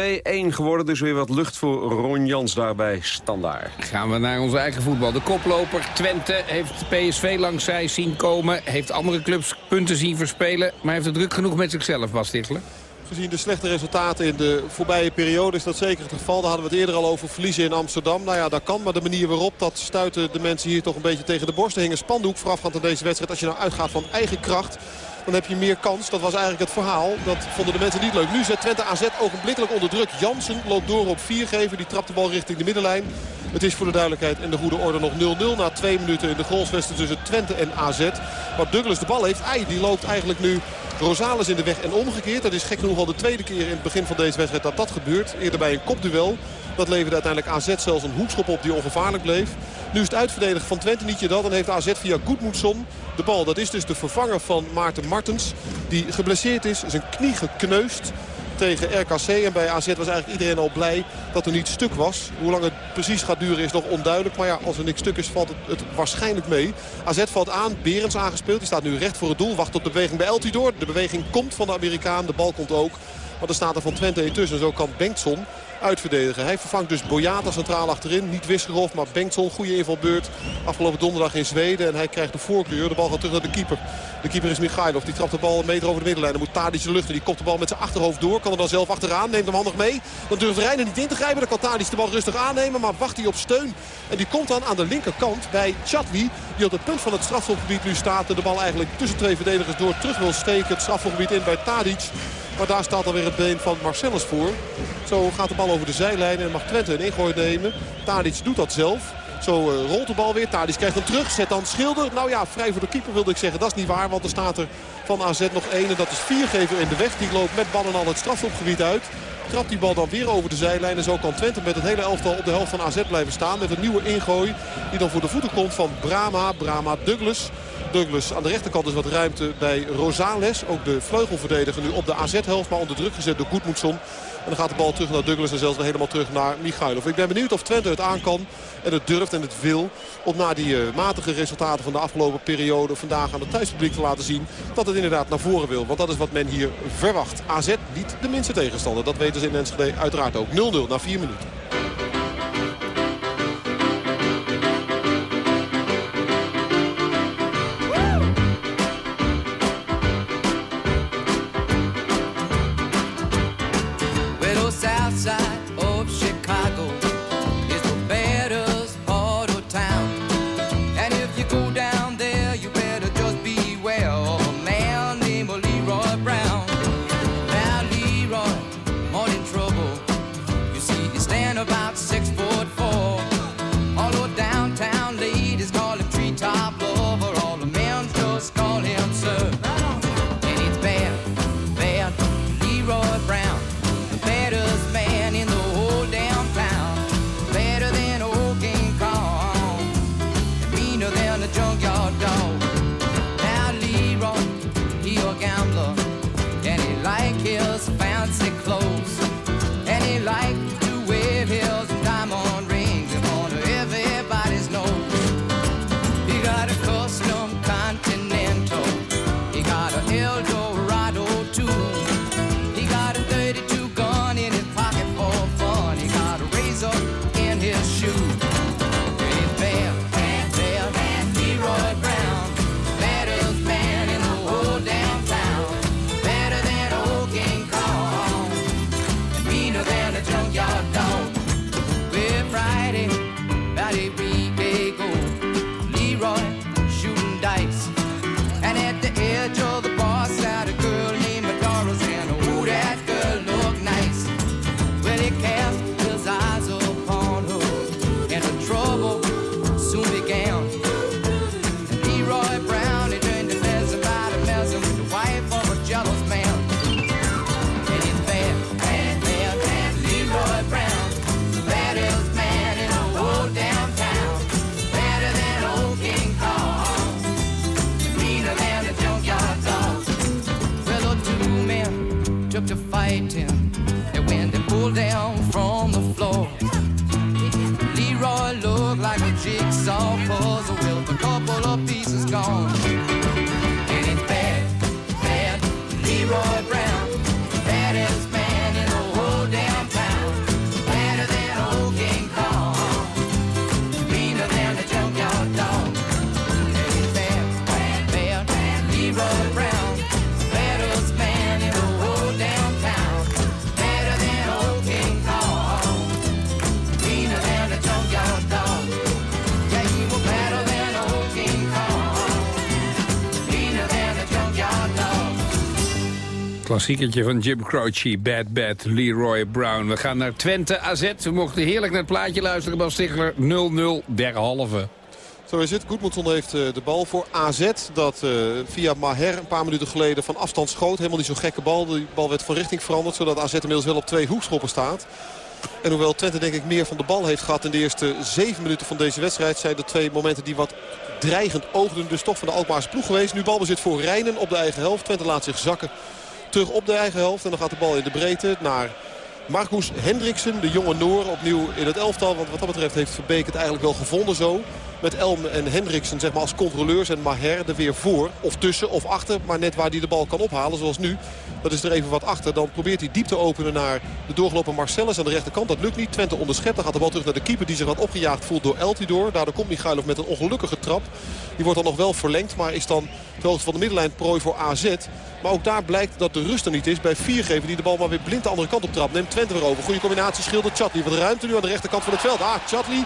geworden. Dus weer wat lucht voor Ron Jans daarbij Standaard. Gaan we naar onze eigen voetbal. De koploper Twente heeft PSV langs zij zien komen. Heeft andere clubs punten zien verspelen. Maar heeft het druk genoeg met zichzelf, Bas Tichelen? Gezien de slechte resultaten in de voorbije periode is dat zeker het geval. Daar hadden we het eerder al over verliezen in Amsterdam. Nou ja, dat kan, maar de manier waarop, dat stuiten de mensen hier toch een beetje tegen de borst. Er hing een spandoek voorafgaand aan deze wedstrijd. Als je nou uitgaat van eigen kracht, dan heb je meer kans. Dat was eigenlijk het verhaal. Dat vonden de mensen niet leuk. Nu zet Twente AZ ogenblikkelijk onder druk. Jansen loopt door op viergever. Die trapt de bal richting de middenlijn. Het is voor de duidelijkheid en de goede orde nog 0-0 na twee minuten in de goalsvesten tussen Twente en AZ. Waar Douglas de bal heeft, ai, die loopt eigenlijk nu Rosales in de weg en omgekeerd. Dat is gek genoeg al de tweede keer in het begin van deze wedstrijd dat dat gebeurt. Eerder bij een kopduel. Dat leverde uiteindelijk AZ zelfs een hoekschop op die ongevaarlijk bleef. Nu is het uitverdedigen van Twente niet je dat. Dan heeft AZ via Goedmoedson de bal. Dat is dus de vervanger van Maarten Martens. Die geblesseerd is, zijn knie gekneusd tegen RKC. En bij AZ was eigenlijk iedereen al blij dat er niet stuk was. Hoe lang het precies gaat duren is nog onduidelijk. Maar ja, als er niks stuk is valt het, het waarschijnlijk mee. AZ valt aan, Berends aangespeeld. Die staat nu recht voor het doel, wacht op de beweging bij Eltidoor. De beweging komt van de Amerikaan, de bal komt ook. Maar er staat er van Twente intussen. Zo kan Bengtson uitverdedigen. Hij vervangt dus Boyata centraal achterin. Niet Wisgerhoff, maar Bengtson. Goede invalbeurt afgelopen donderdag in Zweden. En hij krijgt de voorkeur. De bal gaat terug naar de keeper. De keeper is Michailov. Die trapt de bal een meter over de middenlijn. Dan moet Tadic de lucht. Die kopt de bal met zijn achterhoofd door. Kan er dan zelf achteraan. Neemt hem handig mee. Dan durft Reiner niet in te grijpen. Dan kan Tadic de bal rustig aannemen. Maar wacht hij op steun. En die komt dan aan de linkerkant bij Chatwi. Die op het punt van het strafschopgebied nu staat. En de bal eigenlijk tussen twee verdedigers door terug wil steken. Het strafschopgebied in bij Tadic. Maar daar staat alweer het been van Marcellus voor. Zo gaat de bal over de zijlijn en mag Twente een ingooi nemen. Tadic doet dat zelf. Zo eh, rolt de bal weer. Tadic krijgt hem terug. Zet dan Schilder. Nou ja, vrij voor de keeper wilde ik zeggen. Dat is niet waar, want er staat er van AZ nog één. En dat is Viergever in de weg. Die loopt met ballen al het strafschopgebied uit. Trapt die bal dan weer over de zijlijn. En zo kan Twente met het hele elftal op de helft van AZ blijven staan. Met een nieuwe ingooi die dan voor de voeten komt van Brama. Brama Douglas. Douglas aan de rechterkant is wat ruimte bij Rosales. Ook de vleugelverdediger nu op de AZ-helft. Maar onder druk gezet door Goedmoedson. En dan gaat de bal terug naar Douglas en zelfs helemaal terug naar Michailov. Ik ben benieuwd of Twente het aan kan en het durft en het wil. Om na die eh, matige resultaten van de afgelopen periode vandaag aan het thuispubliek te laten zien. Dat het inderdaad naar voren wil. Want dat is wat men hier verwacht. AZ niet de minste tegenstander. Dat weten ze in Enschede uiteraard ook. 0-0 na 4 minuten. Klassiekertje van Jim Croce, Bad Bad, Leroy Brown. We gaan naar Twente AZ. We mochten heerlijk naar het plaatje luisteren. Bas Stigler 0-0 derhalve. Zo is het. Goedmondson heeft eh, de bal voor AZ. Dat eh, via Maher een paar minuten geleden van afstand schoot. Helemaal niet zo'n gekke bal. Die bal werd van richting veranderd. Zodat AZ inmiddels wel op twee hoekschoppen staat. En hoewel Twente denk ik meer van de bal heeft gehad in de eerste zeven minuten van deze wedstrijd... zijn de twee momenten die wat dreigend oogden dus toch van de Alkmaarse ploeg geweest. Nu balbezit voor Rijnen op de eigen helft. Twente laat zich zakken terug op de eigen helft. En dan gaat de bal in de breedte naar Marcus Hendriksen, de jonge Noor, opnieuw in het elftal. Want wat dat betreft heeft Verbeek het eigenlijk wel gevonden zo. Met Elm en Hendriksen zeg maar, als controleurs en Maher er weer voor. Of tussen of achter, maar net waar hij de bal kan ophalen zoals nu. Dat is er even wat achter. Dan probeert hij diep te openen naar de doorgelopen Marcellus aan de rechterkant. Dat lukt niet. Twente onderschept. Dan gaat de bal terug naar de keeper die zich wat opgejaagd voelt door Eltidoor. Daardoor komt Michailov met een ongelukkige trap. Die wordt dan nog wel verlengd, maar is dan de hoogte van de middenlijn prooi voor AZ. Maar ook daar blijkt dat de rust er niet is bij Viergever die de bal maar weer blind de andere kant op trapt. Neemt Twente weer over. Goede combinatie schildert Chatli. Wat ruimte nu aan de rechterkant van het veld. Ah, Chatli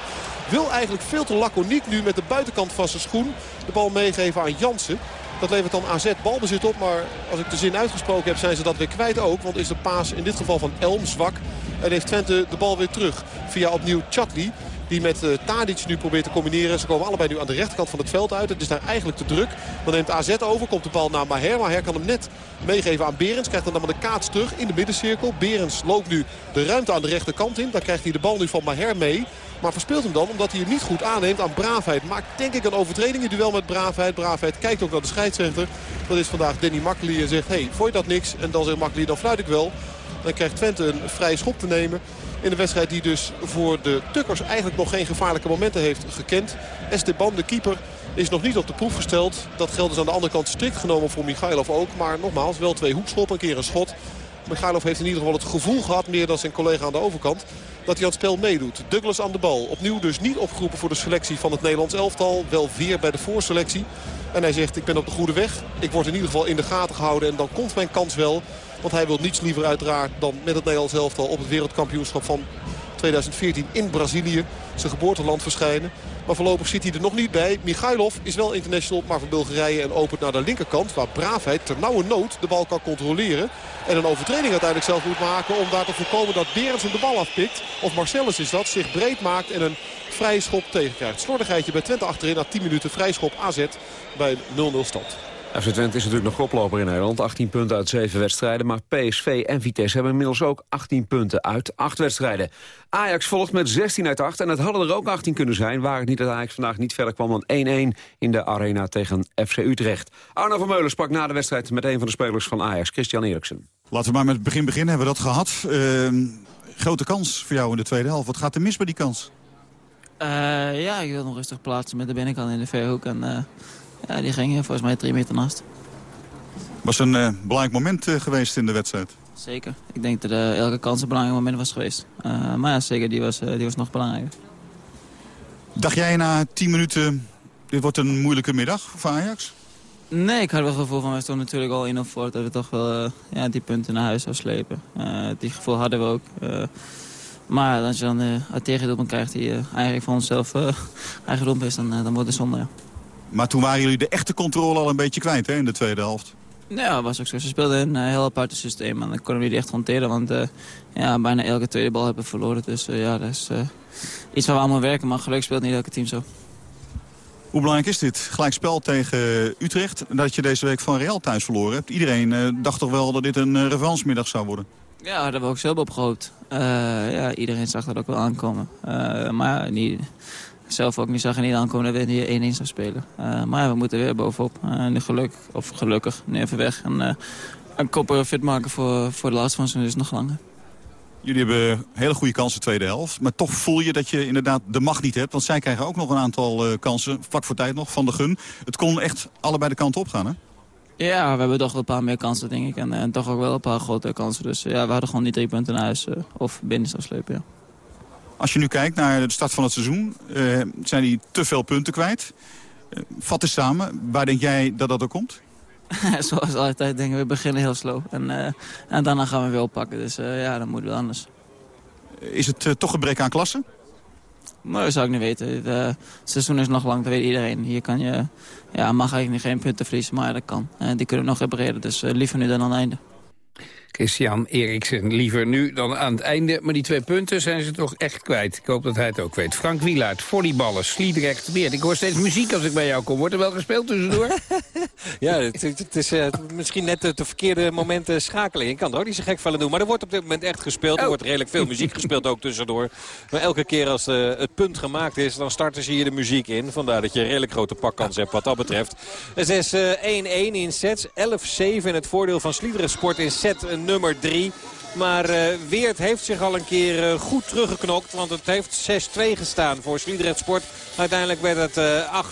wil eigenlijk veel te laconiek nu met de buitenkant van zijn schoen de bal meegeven aan Jansen. Dat levert dan AZ balbezit op. Maar als ik de zin uitgesproken heb zijn ze dat weer kwijt ook. Want is de paas in dit geval van Elm zwak. En heeft Twente de bal weer terug via opnieuw Chatli. Die met uh, Tadic nu probeert te combineren. Ze komen allebei nu aan de rechterkant van het veld uit. Het is daar eigenlijk te druk. Dan neemt AZ over. Komt de bal naar Maher. Maher kan hem net meegeven aan Berens. Krijgt dan maar de kaats terug in de middencirkel. Berens loopt nu de ruimte aan de rechterkant in. Dan krijgt hij de bal nu van Maher mee. Maar verspeelt hem dan omdat hij hem niet goed aanneemt aan Braafheid. Maakt denk ik een overtreding in duel met Braafheid. Braafheid kijkt ook naar de scheidsrechter. Dat is vandaag Danny Makkeli en zegt, hey, vond je dat niks? En dan zegt Makkeli, dan fluit ik wel. Dan krijgt Twente een vrije schop te nemen. In de wedstrijd die dus voor de Tukkers eigenlijk nog geen gevaarlijke momenten heeft gekend. Esteban, de keeper, is nog niet op de proef gesteld. Dat geldt dus aan de andere kant strikt genomen voor Michailov ook. Maar nogmaals, wel twee hoekschoppen, een keer een schot. Michailov heeft in ieder geval het gevoel gehad, meer dan zijn collega aan de overkant, dat hij aan het spel meedoet. Douglas aan de bal. Opnieuw dus niet opgeroepen voor de selectie van het Nederlands elftal. Wel weer bij de voorselectie. En hij zegt, ik ben op de goede weg. Ik word in ieder geval in de gaten gehouden en dan komt mijn kans wel. Want hij wil niets liever uiteraard dan met het Nederlands elftal op het wereldkampioenschap van 2014 in Brazilië. Zijn geboorteland verschijnen. Maar voorlopig zit hij er nog niet bij. Michailov is wel international, maar van Bulgarije en opent naar de linkerkant. Waar Braafheid ter nauwe nood de bal kan controleren. En een overtreding uiteindelijk zelf moet maken om daar te voorkomen dat Berens hem de bal afpikt. Of Marcellus is dat, zich breed maakt en een vrije schop tegenkrijgt. Slordigheidje bij Twente achterin na 10 minuten vrije schop AZ bij 0-0 stand. FC Twente is natuurlijk nog koploper in Nederland. 18 punten uit 7 wedstrijden. Maar PSV en Vitesse hebben inmiddels ook 18 punten uit 8 wedstrijden. Ajax volgt met 16 uit 8. En het hadden er ook 18 kunnen zijn... waar het niet dat Ajax vandaag niet verder kwam dan 1-1 in de arena tegen FC Utrecht. Arno van Meulen sprak na de wedstrijd met een van de spelers van Ajax, Christian Eriksen. Laten we maar met het begin beginnen. Hebben we dat gehad? Ehm, grote kans voor jou in de tweede helft. Wat gaat er mis bij die kans? Eh, ja, ik wil nog rustig plaatsen met de binnenkant in de verhoek. En eh, ja, die ging volgens mij drie meter naast. Was een eh, belangrijk moment eh, geweest in de wedstrijd. Zeker. Ik denk dat eh, elke kans een belangrijk moment was geweest. Maar ja, zeker, die was, die was nog belangrijker. Dacht jij na 10 minuten, dit wordt een moeilijke middag voor Ajax? Nee, ik had wel het gevoel van, we stonden natuurlijk al in of voor dat we toch wel ja, die punten naar huis zouden slepen. Die gevoel hadden we ook. Maar als je dan uh, tegendoelpunt krijgt die eigenlijk van onszelf eigen domp is, dan, dan wordt het zonde. Ja. Maar toen waren jullie de echte controle al een beetje kwijt hè, in de tweede helft. Ja, dat was ook zo. Ze speelden een uh, heel apart systeem en dan konden we die echt hanteren. Want uh, ja, bijna elke tweede bal hebben we verloren. Dus uh, ja, dat is iets waar we allemaal werken. Maar gelukkig speelt niet elke team zo. Hoe belangrijk is dit? Gelijkspel tegen Utrecht. Dat je deze week van Real thuis verloren hebt. Iedereen dacht toch wel dat dit een revansmiddag zou worden? Ja, daar hebben we ook zelf op gehoopt. ja, iedereen zag dat ook wel aankomen. maar niet, zelf ook niet zag er niet aankomen dat we hier 1-1 zou spelen. Uh, maar ja, we moeten weer bovenop. Uh, nu geluk, of gelukkig, nu even weg. En uh, een kopper fit maken voor, voor de laatste van zijn is nog langer. Jullie hebben hele goede kansen tweede helft. Maar toch voel je dat je inderdaad de macht niet hebt. Want zij krijgen ook nog een aantal kansen, vlak voor tijd nog, van de gun. Het kon echt allebei de kanten opgaan, hè? Ja, we hebben toch wel een paar meer kansen, denk ik. En, en toch ook wel een paar grote kansen. Dus ja, we hadden gewoon die drie punten naar huis. of binnen zou slepen, ja. Als je nu kijkt naar de start van het seizoen, uh, zijn die te veel punten kwijt. Uh, vat eens samen, waar denk jij dat dat er komt? Zoals altijd denken we beginnen heel slow. En, eh, en daarna gaan we weer oppakken. Dus eh, ja, dan moet wel anders. Is het eh, toch gebrek aan klassen? Maar dat zou ik niet weten. Het eh, seizoen is nog lang, dat weet iedereen. Hier kan je, ja, mag eigenlijk geen punten verliezen, maar dat kan. Die kunnen we nog repareren, dus eh, liever nu dan aan het einde. Christian Eriksen, liever nu dan aan het einde. Maar die twee punten zijn ze toch echt kwijt. Ik hoop dat hij het ook weet. Frank Wielaert, volleyballen, Sliedrecht, Weert. Ik hoor steeds muziek als ik bij jou kom. Wordt er wel gespeeld tussendoor? Ja, het, het- het is eh, misschien net de, de verkeerde momenten schakelen. Je kan er ook niet zo gek van doen. Maar er wordt op dit moment echt gespeeld. Er wordt redelijk veel muziek gespeeld ook tussendoor. Maar elke keer als eh, het punt gemaakt is, dan starten ze hier de muziek in. Vandaar dat je een redelijk grote pakkans hebt wat dat betreft. Het is eh, 1-1 in sets. 11-7 in het voordeel van Sliedrecht Sport in set eh, nummer 3. Maar eh, Weert heeft zich al een keer eh, goed teruggeknokt. Want het heeft 6-2 gestaan voor Sliedrecht Sport. Uiteindelijk werd het eh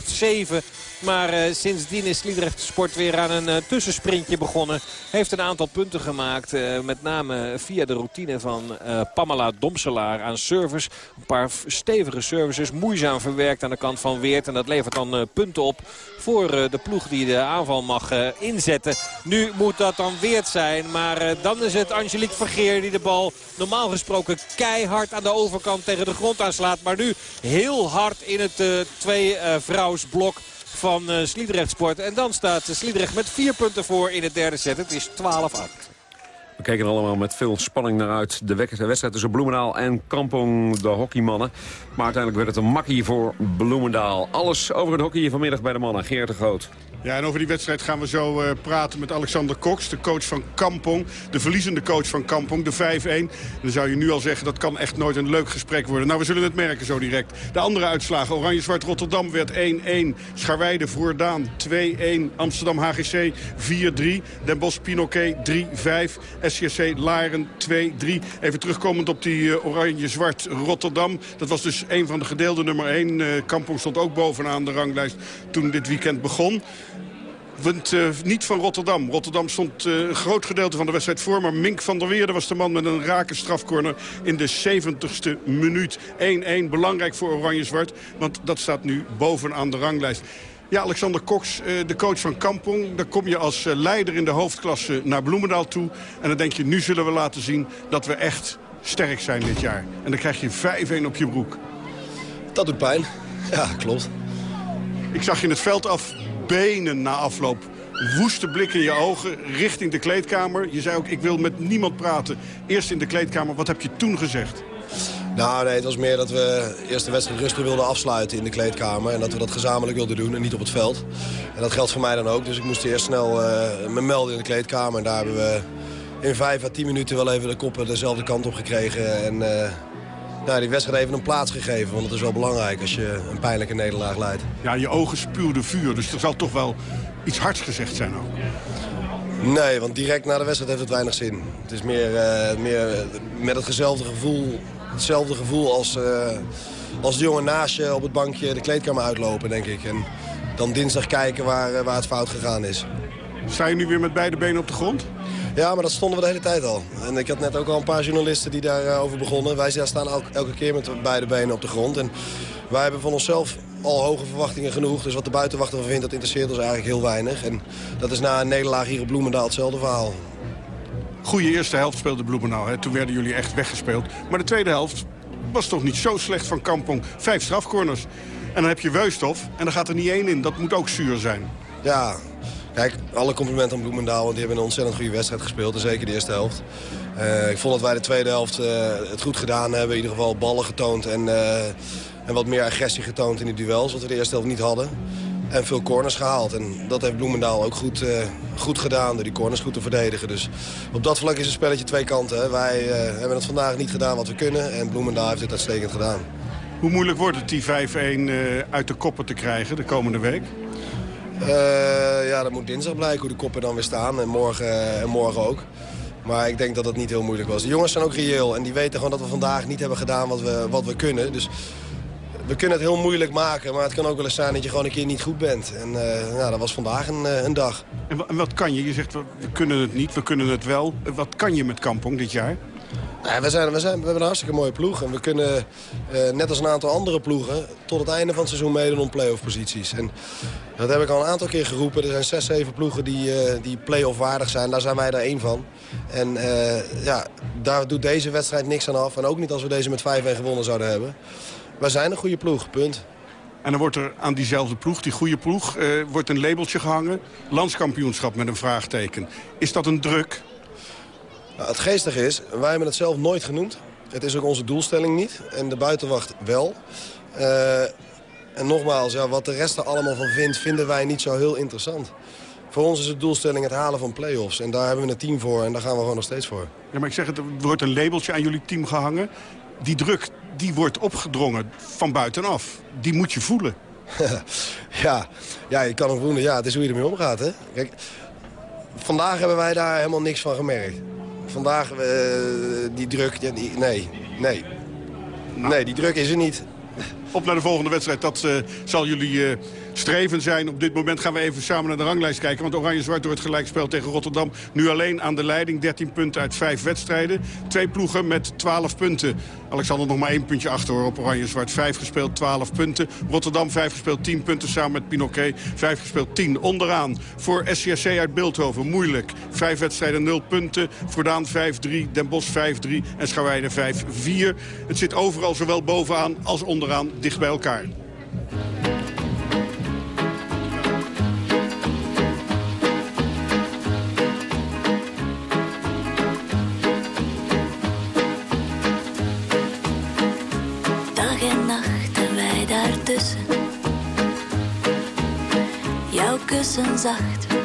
8-7. Maar eh, sindsdien is Sliedrecht Sport weer aan een eh, tussensprintje begonnen. Heeft een aantal punten gemaakt. eh, met name via de routine van Pamela Domselaar aan service. Een paar stevige services. Moeizaam verwerkt aan de kant van Weert. En dat levert dan punten op voor de ploeg die de aanval mag inzetten. Nu moet dat dan Weert zijn. Maar dan is het Angelique Vergeer die de bal normaal gesproken keihard aan de overkant tegen de grond aanslaat. Maar nu heel hard in het twee vrouwsblok van eh Sliedrecht Sport. En dan staat Sliedrecht met vier punten voor in het derde set. Het is 12-8. We er allemaal met veel spanning naar uit. De wedstrijd tussen Bloemendaal en Kampong, de hockeymannen. Maar uiteindelijk werd het een makkie voor Bloemendaal. Alles over het hockey vanmiddag bij de mannen. Geert de Groot. Ja, en over die wedstrijd gaan we zo eh, praten met Alexander Cox, de coach van Kampong. De verliezende coach van Kampong, de 5-1. Dan zou je nu al zeggen, dat kan echt nooit een leuk gesprek worden. Nou, we zullen het merken zo direct. De andere uitslagen, Oranje-Zwart Rotterdam werd 1-1. Scharweide Voordaan 2-1. Amsterdam HGC 4-3. Den Bosch Pinoquet 3-5. SCSC Laren 2-3. Even terugkomend op die eh, Oranje-Zwart Rotterdam. Dat was dus een van de gedeelde nummer 1. Kampong stond ook bovenaan de ranglijst toen dit weekend begon. Eh, niet van Rotterdam. Rotterdam stond eh, een groot gedeelte van de wedstrijd voor. Maar Mink van der Weerde was de man met een rake strafcorner in de 70ste minuut. 1-1, belangrijk voor Oranje-Zwart. Want dat staat nu bovenaan de ranglijst. Ja, Alexander Cox, eh, de coach van Kampong. Daar kom je als leider in de hoofdklasse naar Bloemendaal toe. En dan denk je, nu zullen we laten zien dat we echt sterk zijn dit jaar. En dan krijg je 5-1 op je broek. Dat doet pijn. Ja, klopt. Ik zag je in het veld af benen na afloop. Woeste blik in je ogen richting de kleedkamer. Je zei ook, ik wil met niemand praten. Eerst in de kleedkamer. Wat heb je toen gezegd? Nou nee, het was meer dat we eerst de wedstrijd rustig wilden afsluiten in de kleedkamer. En dat we dat gezamenlijk wilden doen en niet op het veld. En dat geldt voor mij dan ook. Dus ik moest eerst snel eh, me melden in de kleedkamer. En daar hebben we in vijf à tien minuten wel even de koppen dezelfde kant op gekregen. En eh, nou, die wedstrijd even een plaats gegeven. Want het is wel belangrijk als je een pijnlijke nederlaag leidt. Ja, je ogen spuwden vuur. Dus er zal toch wel iets hards gezegd zijn ook. Nee, want direct na de wedstrijd heeft het weinig zin. Het is meer, eh, meer met hetzelfde gevoel, hetzelfde gevoel als, eh, als de jongen naast je op het bankje de kleedkamer uitlopen, denk ik. En dan dinsdag kijken waar, eh, waar het fout gegaan is. Sta je nu weer met beide benen op de grond? Ja, maar dat stonden we de hele tijd al. En ik had net ook al een paar journalisten die daarover begonnen. Wij staan elke, keer met beide benen op de grond. En wij hebben van onszelf al hoge verwachtingen genoeg. Dus wat de buitenwachter van vindt, dat interesseert ons eigenlijk heel weinig. En dat is na een nederlaag hier op Bloemendaal hetzelfde verhaal. Goede eerste helft speelde Bloemendaal. Hè. Toen werden jullie echt weggespeeld. Maar de tweede helft was toch niet zo slecht van Kampong. Vijf strafcorners. En dan heb je Weusthof en dan gaat er niet één in. Dat moet ook zuur zijn. Ja, kijk, alle complimenten aan Bloemendaal. Want die hebben een ontzettend goede wedstrijd gespeeld. En zeker de eerste helft. Eh, ik vond dat wij de tweede helft eh, het goed gedaan hebben. In ieder geval ballen getoond en, eh, en wat meer agressie getoond in die duels. Wat we de eerste helft niet hadden. En veel corners gehaald. En dat heeft Bloemendaal ook goed, goed gedaan. Door die corners goed te verdedigen. Dus op dat vlak is het spelletje twee kanten. Hè. Wij hebben het vandaag niet gedaan wat we kunnen. En Bloemendaal heeft het uitstekend gedaan. Hoe moeilijk wordt het die 5-1 eh, uit de koppen te krijgen de komende week? Eh, ja, dat moet dinsdag blijken hoe de koppen dan weer staan. En morgen, en morgen ook. Maar ik denk dat het niet heel moeilijk was. De jongens zijn ook reëel. En die weten gewoon dat we vandaag niet hebben gedaan wat we, wat we kunnen. Dus we kunnen het heel moeilijk maken. Maar het kan ook wel eens zijn dat je gewoon een keer niet goed bent. En eh, nou, dat was vandaag een, eh, een dag. En, wa- en wat kan je? Je zegt, we, kunnen het niet, we kunnen het wel. Eh, Wat kan je met Kampong dit jaar? We, zijn, we, zijn, we hebben een hartstikke mooie ploeg. En we kunnen, eh, net als een aantal andere ploegen... tot het einde van het seizoen meedoen om play-off posities. En dat heb ik al een aantal keer geroepen. Er zijn zes, zeven ploegen die, eh, die play-off waardig zijn. Daar zijn wij er één van. En eh, ja, daar doet deze wedstrijd niks aan af. En ook niet als we deze met 5-1 gewonnen zouden hebben. Wij zijn een goede ploeg, punt. En dan wordt er aan diezelfde ploeg, die goede ploeg, wordt een labeltje gehangen. Landskampioenschap met een vraagteken. Is dat een druk? Nou, het geestige is, wij hebben het zelf nooit genoemd. Het is ook onze doelstelling niet. En de buitenwacht wel. Eh, en nogmaals, ja, wat de rest er allemaal van vindt, vinden wij niet zo heel interessant. Voor ons is de doelstelling het halen van play-offs. En daar hebben we een team voor en daar gaan we gewoon nog steeds voor. Ja, maar ik zeg het, er wordt een labeltje aan jullie team gehangen. Die druk, die wordt opgedrongen van buitenaf. Die moet je voelen. ja, ja, je kan hem voelen. Ja, het is hoe je ermee omgaat. Hè? Kijk, vandaag hebben wij daar helemaal niks van gemerkt. Vandaag, eh, die druk, ja, die, nee, nee. Nee, die druk is er niet. Op naar de volgende wedstrijd. Dat eh, zal jullie eh, streven zijn. Op dit moment gaan we even samen naar de ranglijst kijken. Want Oranje-Zwart door het gelijkspel tegen Rotterdam... nu alleen aan de leiding. 13 punten uit 5 wedstrijden. Twee ploegen met 12 punten. Alexander nog maar één puntje achter hoor, op Oranje-Zwart. 5 gespeeld, 12 punten. Rotterdam 5 gespeeld, 10 punten samen met Pinoquet. 5 gespeeld, 10 onderaan. Voor SCSC uit Beeldhoven, moeilijk. 5 wedstrijden, 0 punten. Voordaan 5-3, Den Bosch 5-3 en Scharweide 5-4. Het zit overal zowel bovenaan als onderaan dicht bij elkaar. Kussen zacht.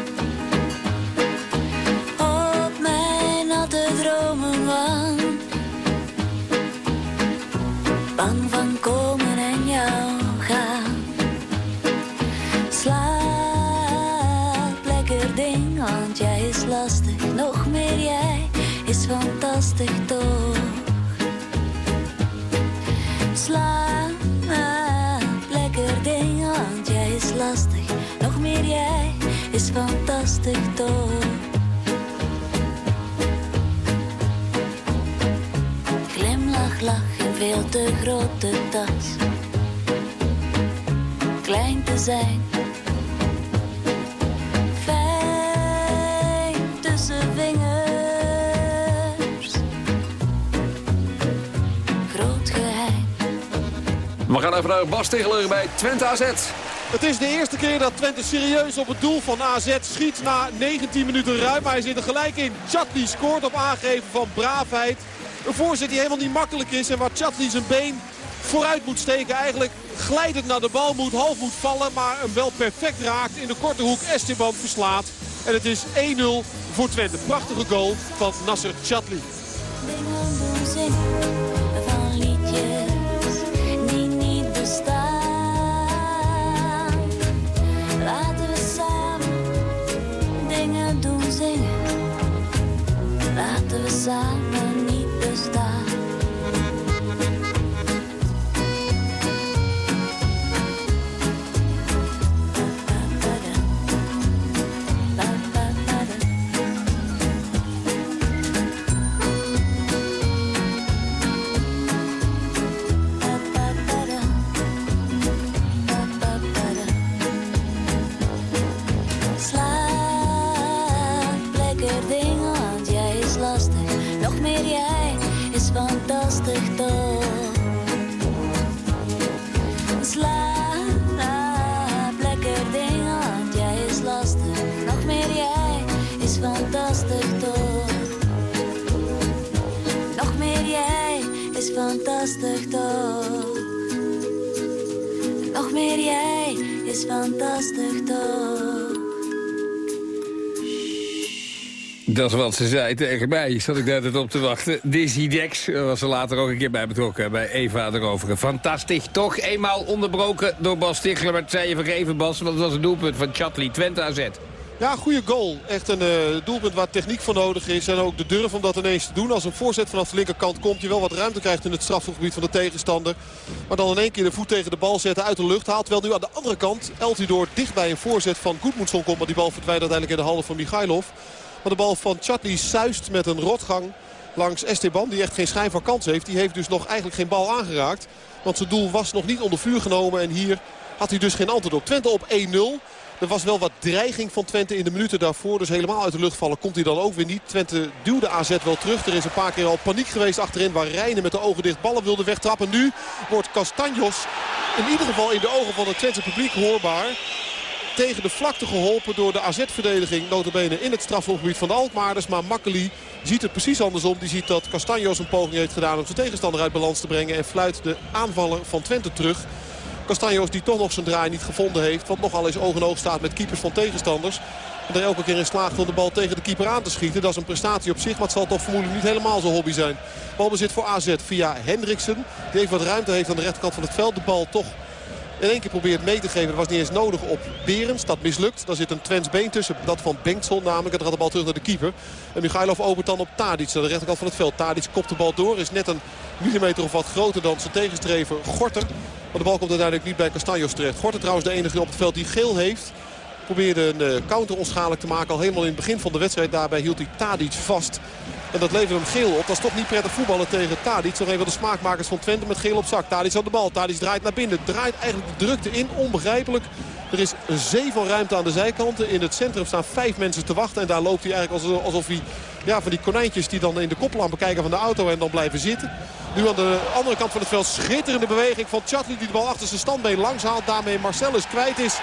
Te grote tas. Klein te zijn. Fijn tussen vingers. Groot geheim. We gaan even naar Bas Tegeler bij Twente AZ. Het is de eerste keer dat Twente serieus op het doel van AZ schiet na 19 minuten ruim. Maar hij zit er gelijk in. Chatli scoort op aangeven van braafheid. Een voorzet die helemaal niet makkelijk is. En waar Chatli zijn been vooruit moet steken. Eigenlijk glijdend naar de bal moet, half moet vallen. Maar hem wel perfect raakt. In de korte hoek Esteban verslaat. En het is 1-0 voor Twente. Prachtige goal van Nasser Chatli. Dat is wat ze zei tegen mij. Zat ik daar net op te wachten. Dizzy Dex daar was er later ook een keer bij betrokken. Bij Eva erover. Fantastisch. Toch eenmaal onderbroken door Bas Stichler. Maar het zei je vergeven Bas. Want het was een doelpunt van Chatley. Twente AZ. Ja, goede goal. Echt een eh, doelpunt waar techniek voor nodig is. En ook de durf om dat ineens te doen. Als een voorzet vanaf de linkerkant komt, je wel wat ruimte krijgt in het strafgebied van de tegenstander. Maar dan in één keer de voet tegen de bal zetten, uit de lucht haalt. Terwijl nu aan de andere kant Eltidoor dicht bij een voorzet van Goedmoedson komt. Maar die bal verdwijnt uiteindelijk in de handen van Michailov. Maar de bal van Chatli suist met een rotgang langs Esteban. Die echt geen schijn van kans heeft. Die heeft dus nog eigenlijk geen bal aangeraakt. Want zijn doel was nog niet onder vuur genomen. En hier had hij dus geen antwoord op. Twente op 1-0. Er was wel wat dreiging van Twente in de minuten daarvoor. Dus helemaal uit de lucht vallen komt hij dan ook weer niet. Twente duwde AZ wel terug. Er is een paar keer al paniek geweest achterin. Waar Rijnen met de ogen dicht ballen wilde wegtrappen. Nu wordt Castanjos in ieder geval in de ogen van het Twente publiek hoorbaar tegen de vlakte geholpen door de AZ-verdediging. Notabene in het strafschopgebied van de Alkmaarders. Maar Makkeli ziet het precies andersom. Die ziet dat Castanjos een poging heeft gedaan om zijn tegenstander uit balans te brengen. En fluit de aanvaller van Twente terug. Castanjos die toch nog zijn draai niet gevonden heeft. Want nogal eens oog in oog staat met keepers van tegenstanders. En er elke keer in slaagt om de bal tegen de keeper aan te schieten. Dat is een prestatie op zich, maar het zal toch vermoedelijk niet helemaal zijn hobby zijn. Balbezit voor AZ via Hendriksen. Die even wat ruimte heeft aan de rechterkant van het veld. De bal toch in één keer probeert mee te geven. Dat was niet eens nodig op Berens. Dat mislukt. Daar zit een Twents been tussen. Dat van Bengtson namelijk. Dan gaat de bal terug naar de keeper. En Michailov opent dan op Tadic. Naar de rechterkant van het veld. Tadic kopt de bal door. Is net een millimeter of wat groter dan zijn tegenstrever Gorter. Maar de bal komt uiteindelijk niet bij Castanjos terecht. Gorter trouwens de enige op het veld die geel heeft. Probeerde een eh, counter onschadelijk te maken. Al helemaal in het begin van de wedstrijd. Daarbij hield hij Tadic vast. En dat levert hem geel op. Dat is toch niet prettig voetballen tegen Tadic. Nog een van de smaakmakers van Twente met geel op zak. Tadic aan de bal. Tadic draait naar binnen. Draait eigenlijk de drukte in. Onbegrijpelijk. Er is een van ruimte aan de zijkanten. In het centrum staan vijf mensen te wachten. En daar loopt hij eigenlijk alsof, alsof hij ja, van die konijntjes die dan in de koplampen kijken van de auto en dan blijven zitten. Nu aan de andere kant van het veld schitterende beweging van Chatli die de bal achter zijn standbeen langs haalt. Daarmee Marcellus kwijt is.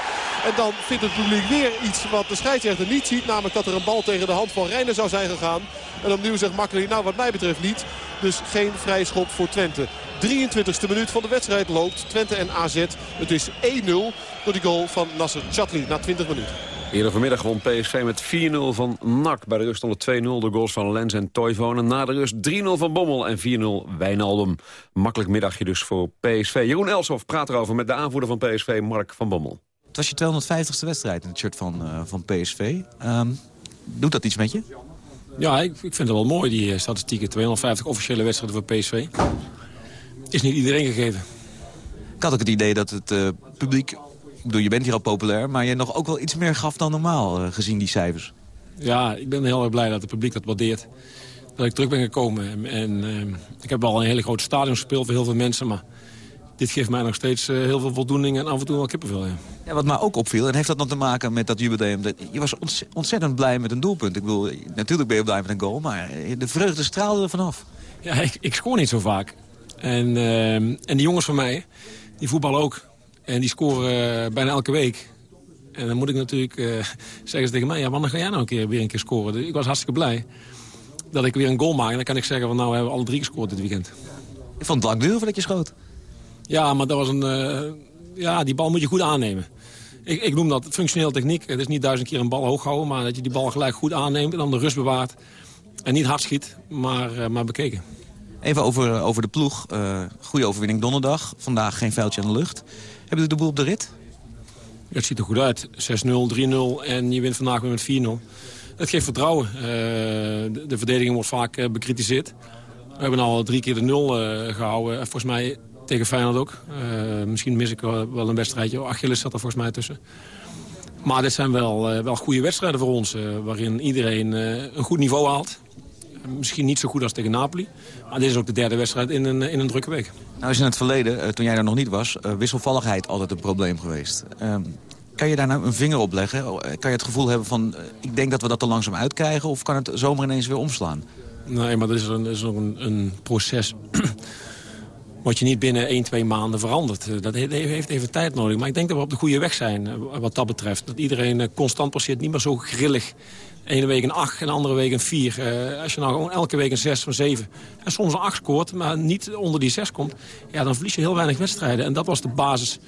En dan vindt het publiek weer iets wat de scheidsrechter niet ziet. Namelijk dat er een bal tegen de hand van Reiner zou zijn gegaan. En opnieuw zegt Makkeli, nou wat mij betreft niet. Dus geen vrije schop voor Twente. 23e minuut van de wedstrijd loopt Twente en AZ. Het is 1-0 door die goal van Nasser Chatli na 20 minuten. Eerder vanmiddag won PSV met 4-0 van NAC. Bij de rust stond het 2-0 de goals van Lens en Toivonen. Na de rust 3-0 van Bommel en 4-0 Wijnaldum. Makkelijk middagje dus voor PSV. Jeroen Elshoff praat erover met de aanvoerder van PSV, Mark van Bommel. Het was je 250ste wedstrijd in het shirt van, eh, van PSV. Ehm, doet dat iets met je? Ja, ik, ik vind het wel mooi, die eh, statistieken. 250 officiële wedstrijden voor PSV. Is niet iedereen gegeven. Ik had ook het idee dat het eh, publiek... Ik bedoel, je bent hier al populair, maar je nog ook wel iets meer gaf dan normaal, eh, gezien die cijfers. Ja, ik ben heel erg blij dat het publiek dat waardeert. Dat ik terug ben gekomen. En, en, eh, ik heb al een hele grote stadion gespeeld voor heel veel mensen. Maar dit geeft mij nog steeds eh, heel veel voldoening en af en toe wel kippenvel. Ja. Ja, wat mij ook opviel, en heeft dat nog te maken met dat jubileum... Dat, je was ontz- ontzettend blij met een doelpunt. Ik bedoel, natuurlijk ben je blij met een goal, maar de vreugde straalde er vanaf. Ja, ik, ik scoor niet zo vaak. En, en die jongens van mij, die voetballen ook. En die scoren eh, bijna elke week. En dan moet ik natuurlijk eh, zeggen ze tegen mij... ja, wanneer ga jij nou een keer, weer een keer scoren? Dus ik was hartstikke blij dat ik weer een goal maak. En dan kan ik zeggen van nou, we hebben alle drie gescoord dit weekend. Ik vond het lang duren voordat je schoot. Ja, maar dat was een... eh, ja, die bal moet je goed aannemen. Ik, ik noem dat functioneel techniek. Het is niet duizend keer een bal hoog houden... maar dat je die bal gelijk goed aanneemt en dan de rust bewaart. En niet hard schiet, maar, maar bekeken. Even over, over de ploeg. Goede overwinning donderdag. Vandaag geen vuiltje aan de lucht. Hebben jullie de boel op de rit? Het ziet er goed uit. 6-0, 3-0 en je wint vandaag weer met 4-0. Dat geeft vertrouwen. Eh, de, de verdediging wordt vaak eh, bekritiseerd. We hebben al drie keer de nul eh, gehouden. En volgens mij tegen Feyenoord ook. Misschien mis ik wel, een wedstrijdje. Achilles zat er volgens mij tussen. Maar dit zijn wel, wel goede wedstrijden voor ons. waarin iedereen een goed niveau haalt. Misschien niet zo goed als tegen Napoli. Maar dit is ook de derde wedstrijd in een, in een drukke week. Nou is in het verleden, eh, toen jij er nog niet was... eh, wisselvalligheid altijd een probleem geweest. Ehm, kan je daar nou een vinger op leggen? Oh, eh, Kan je het gevoel hebben van... ik denk dat we dat er langzaam uitkrijgen... of kan het zomaar ineens weer omslaan? Nee, maar dat is, een, is nog een, een proces wat je niet binnen 1, 2 maanden verandert. Dat he- heeft even tijd nodig. Maar ik denk dat we op de goede weg zijn wat dat betreft. Dat iedereen constant passeert, niet meer zo grillig. Ene week een 8 en de andere week een 4. als je nou gewoon elke week een 6 of 7 en soms een 8 scoort... maar niet onder die 6 komt, ja, dan verlies je heel weinig wedstrijden. En dat was de basis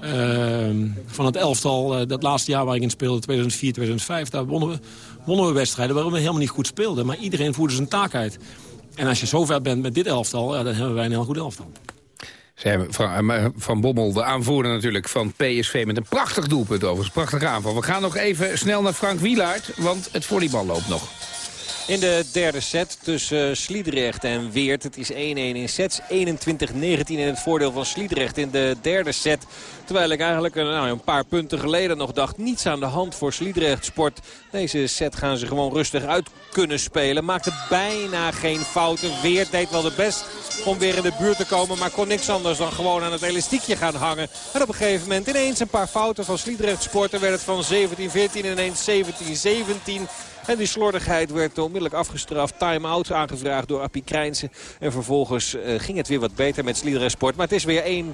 eh, van het elftal. eh, dat laatste jaar waar ik in speelde, 2004, 2005... daar wonnen we, wonnen we wedstrijden waarin we helemaal niet goed speelden. Maar iedereen voerde zijn taak uit. En als je zover bent met dit elftal, dan hebben wij een heel goed elftal. Eh, van Bommel, de aanvoerder natuurlijk van PSV... met een prachtig doelpunt overigens, prachtige aanval. We gaan nog even snel naar Frank Wielaert, want het volleybal loopt nog. In de derde set tussen Sliedrecht en Weert. Het is 1-1 in sets. 21-19 in het voordeel van Sliedrecht in de derde set. Terwijl ik eigenlijk nou, een paar punten geleden nog dacht... niets aan de hand voor Sliedrecht Sport. Deze set gaan ze gewoon rustig uit kunnen spelen. Maakte bijna geen fouten. Weert deed wel de best om weer in de buurt te komen. Maar kon niks anders dan gewoon aan het elastiekje gaan hangen. En op een gegeven moment ineens een paar fouten van Sliedrecht Sport. En werd het van 17-14 ineens 17-17. En die slordigheid werd onmiddellijk afgestraft. Time-out aangevraagd door Appie Krijnsen. En vervolgens uh, ging het weer wat beter met Sliedrecht Sport. Maar het is weer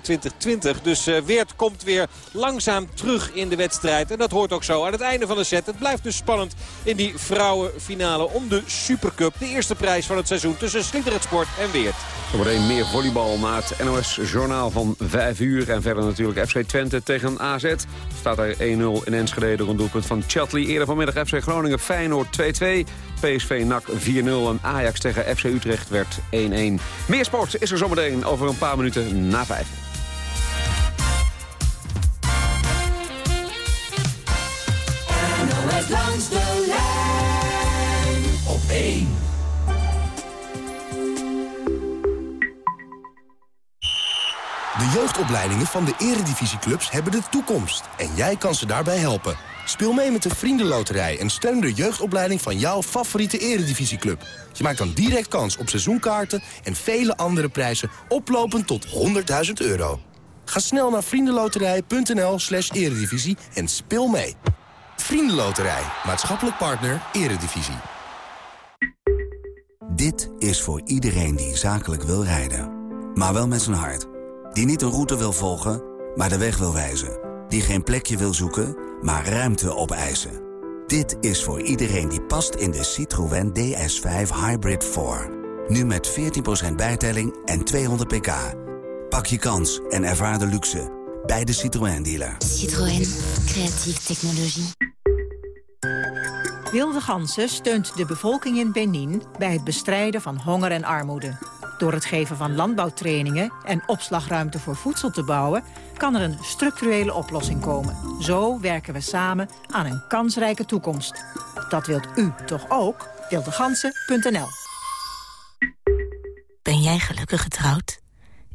21-20. Dus uh, Weert komt weer langzaam terug in de wedstrijd. En dat hoort ook zo aan het einde van de set. Het blijft dus spannend in die vrouwenfinale om de Supercup. De eerste prijs van het seizoen tussen Sliedrecht Sport en Weert. Zometeen meer volleybal na het NOS-journaal van 5 uur. En verder natuurlijk FC Twente tegen AZ. Staat er 1-0 in Enschede door een doelpunt van Chatley. Eerder vanmiddag FC Groningen Feyenoord 2-2. PSV NAC 4-0 en Ajax tegen FC Utrecht werd 1-1. Meer sport is er zometeen over een paar minuten na 5. NOS langs de lijn op 1. De jeugdopleidingen van de eredivisieclubs hebben de toekomst. En jij kan ze daarbij helpen. Speel mee met de Vriendenloterij en steun de jeugdopleiding van jouw favoriete eredivisieclub. Je maakt dan direct kans op seizoenkaarten en vele andere prijzen oplopend tot 100.000 euro. Ga snel naar vriendenloterij.nl slash eredivisie en speel mee. Vriendenloterij, maatschappelijk partner, eredivisie. Dit is voor iedereen die zakelijk wil rijden. Maar wel met zijn hart. Die niet een route wil volgen, maar de weg wil wijzen. Die geen plekje wil zoeken, maar ruimte opeisen. Dit is voor iedereen die past in de Citroën DS5 Hybrid 4. Nu met 14% bijtelling en 200 pk. Pak je kans en ervaar de luxe bij de Citroën dealer. Citroën, creatieve technologie. Wilde Gansen steunt de bevolking in Benin bij het bestrijden van honger en armoede. Door het geven van landbouwtrainingen en opslagruimte voor voedsel te bouwen... kan er een structurele oplossing komen. Zo werken we samen aan een kansrijke toekomst. Dat wilt u toch ook? Wildegansen.nl Ben jij gelukkig getrouwd?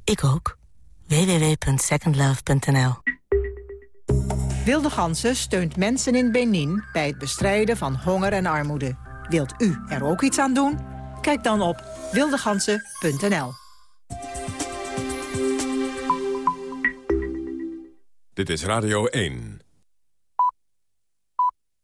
Ik ook. www.secondlove.nl Wilde Gansen steunt mensen in Benin bij het bestrijden van honger en armoede. Wilt u er ook iets aan doen? Kijk dan op wildegansen.nl. Dit is Radio 1.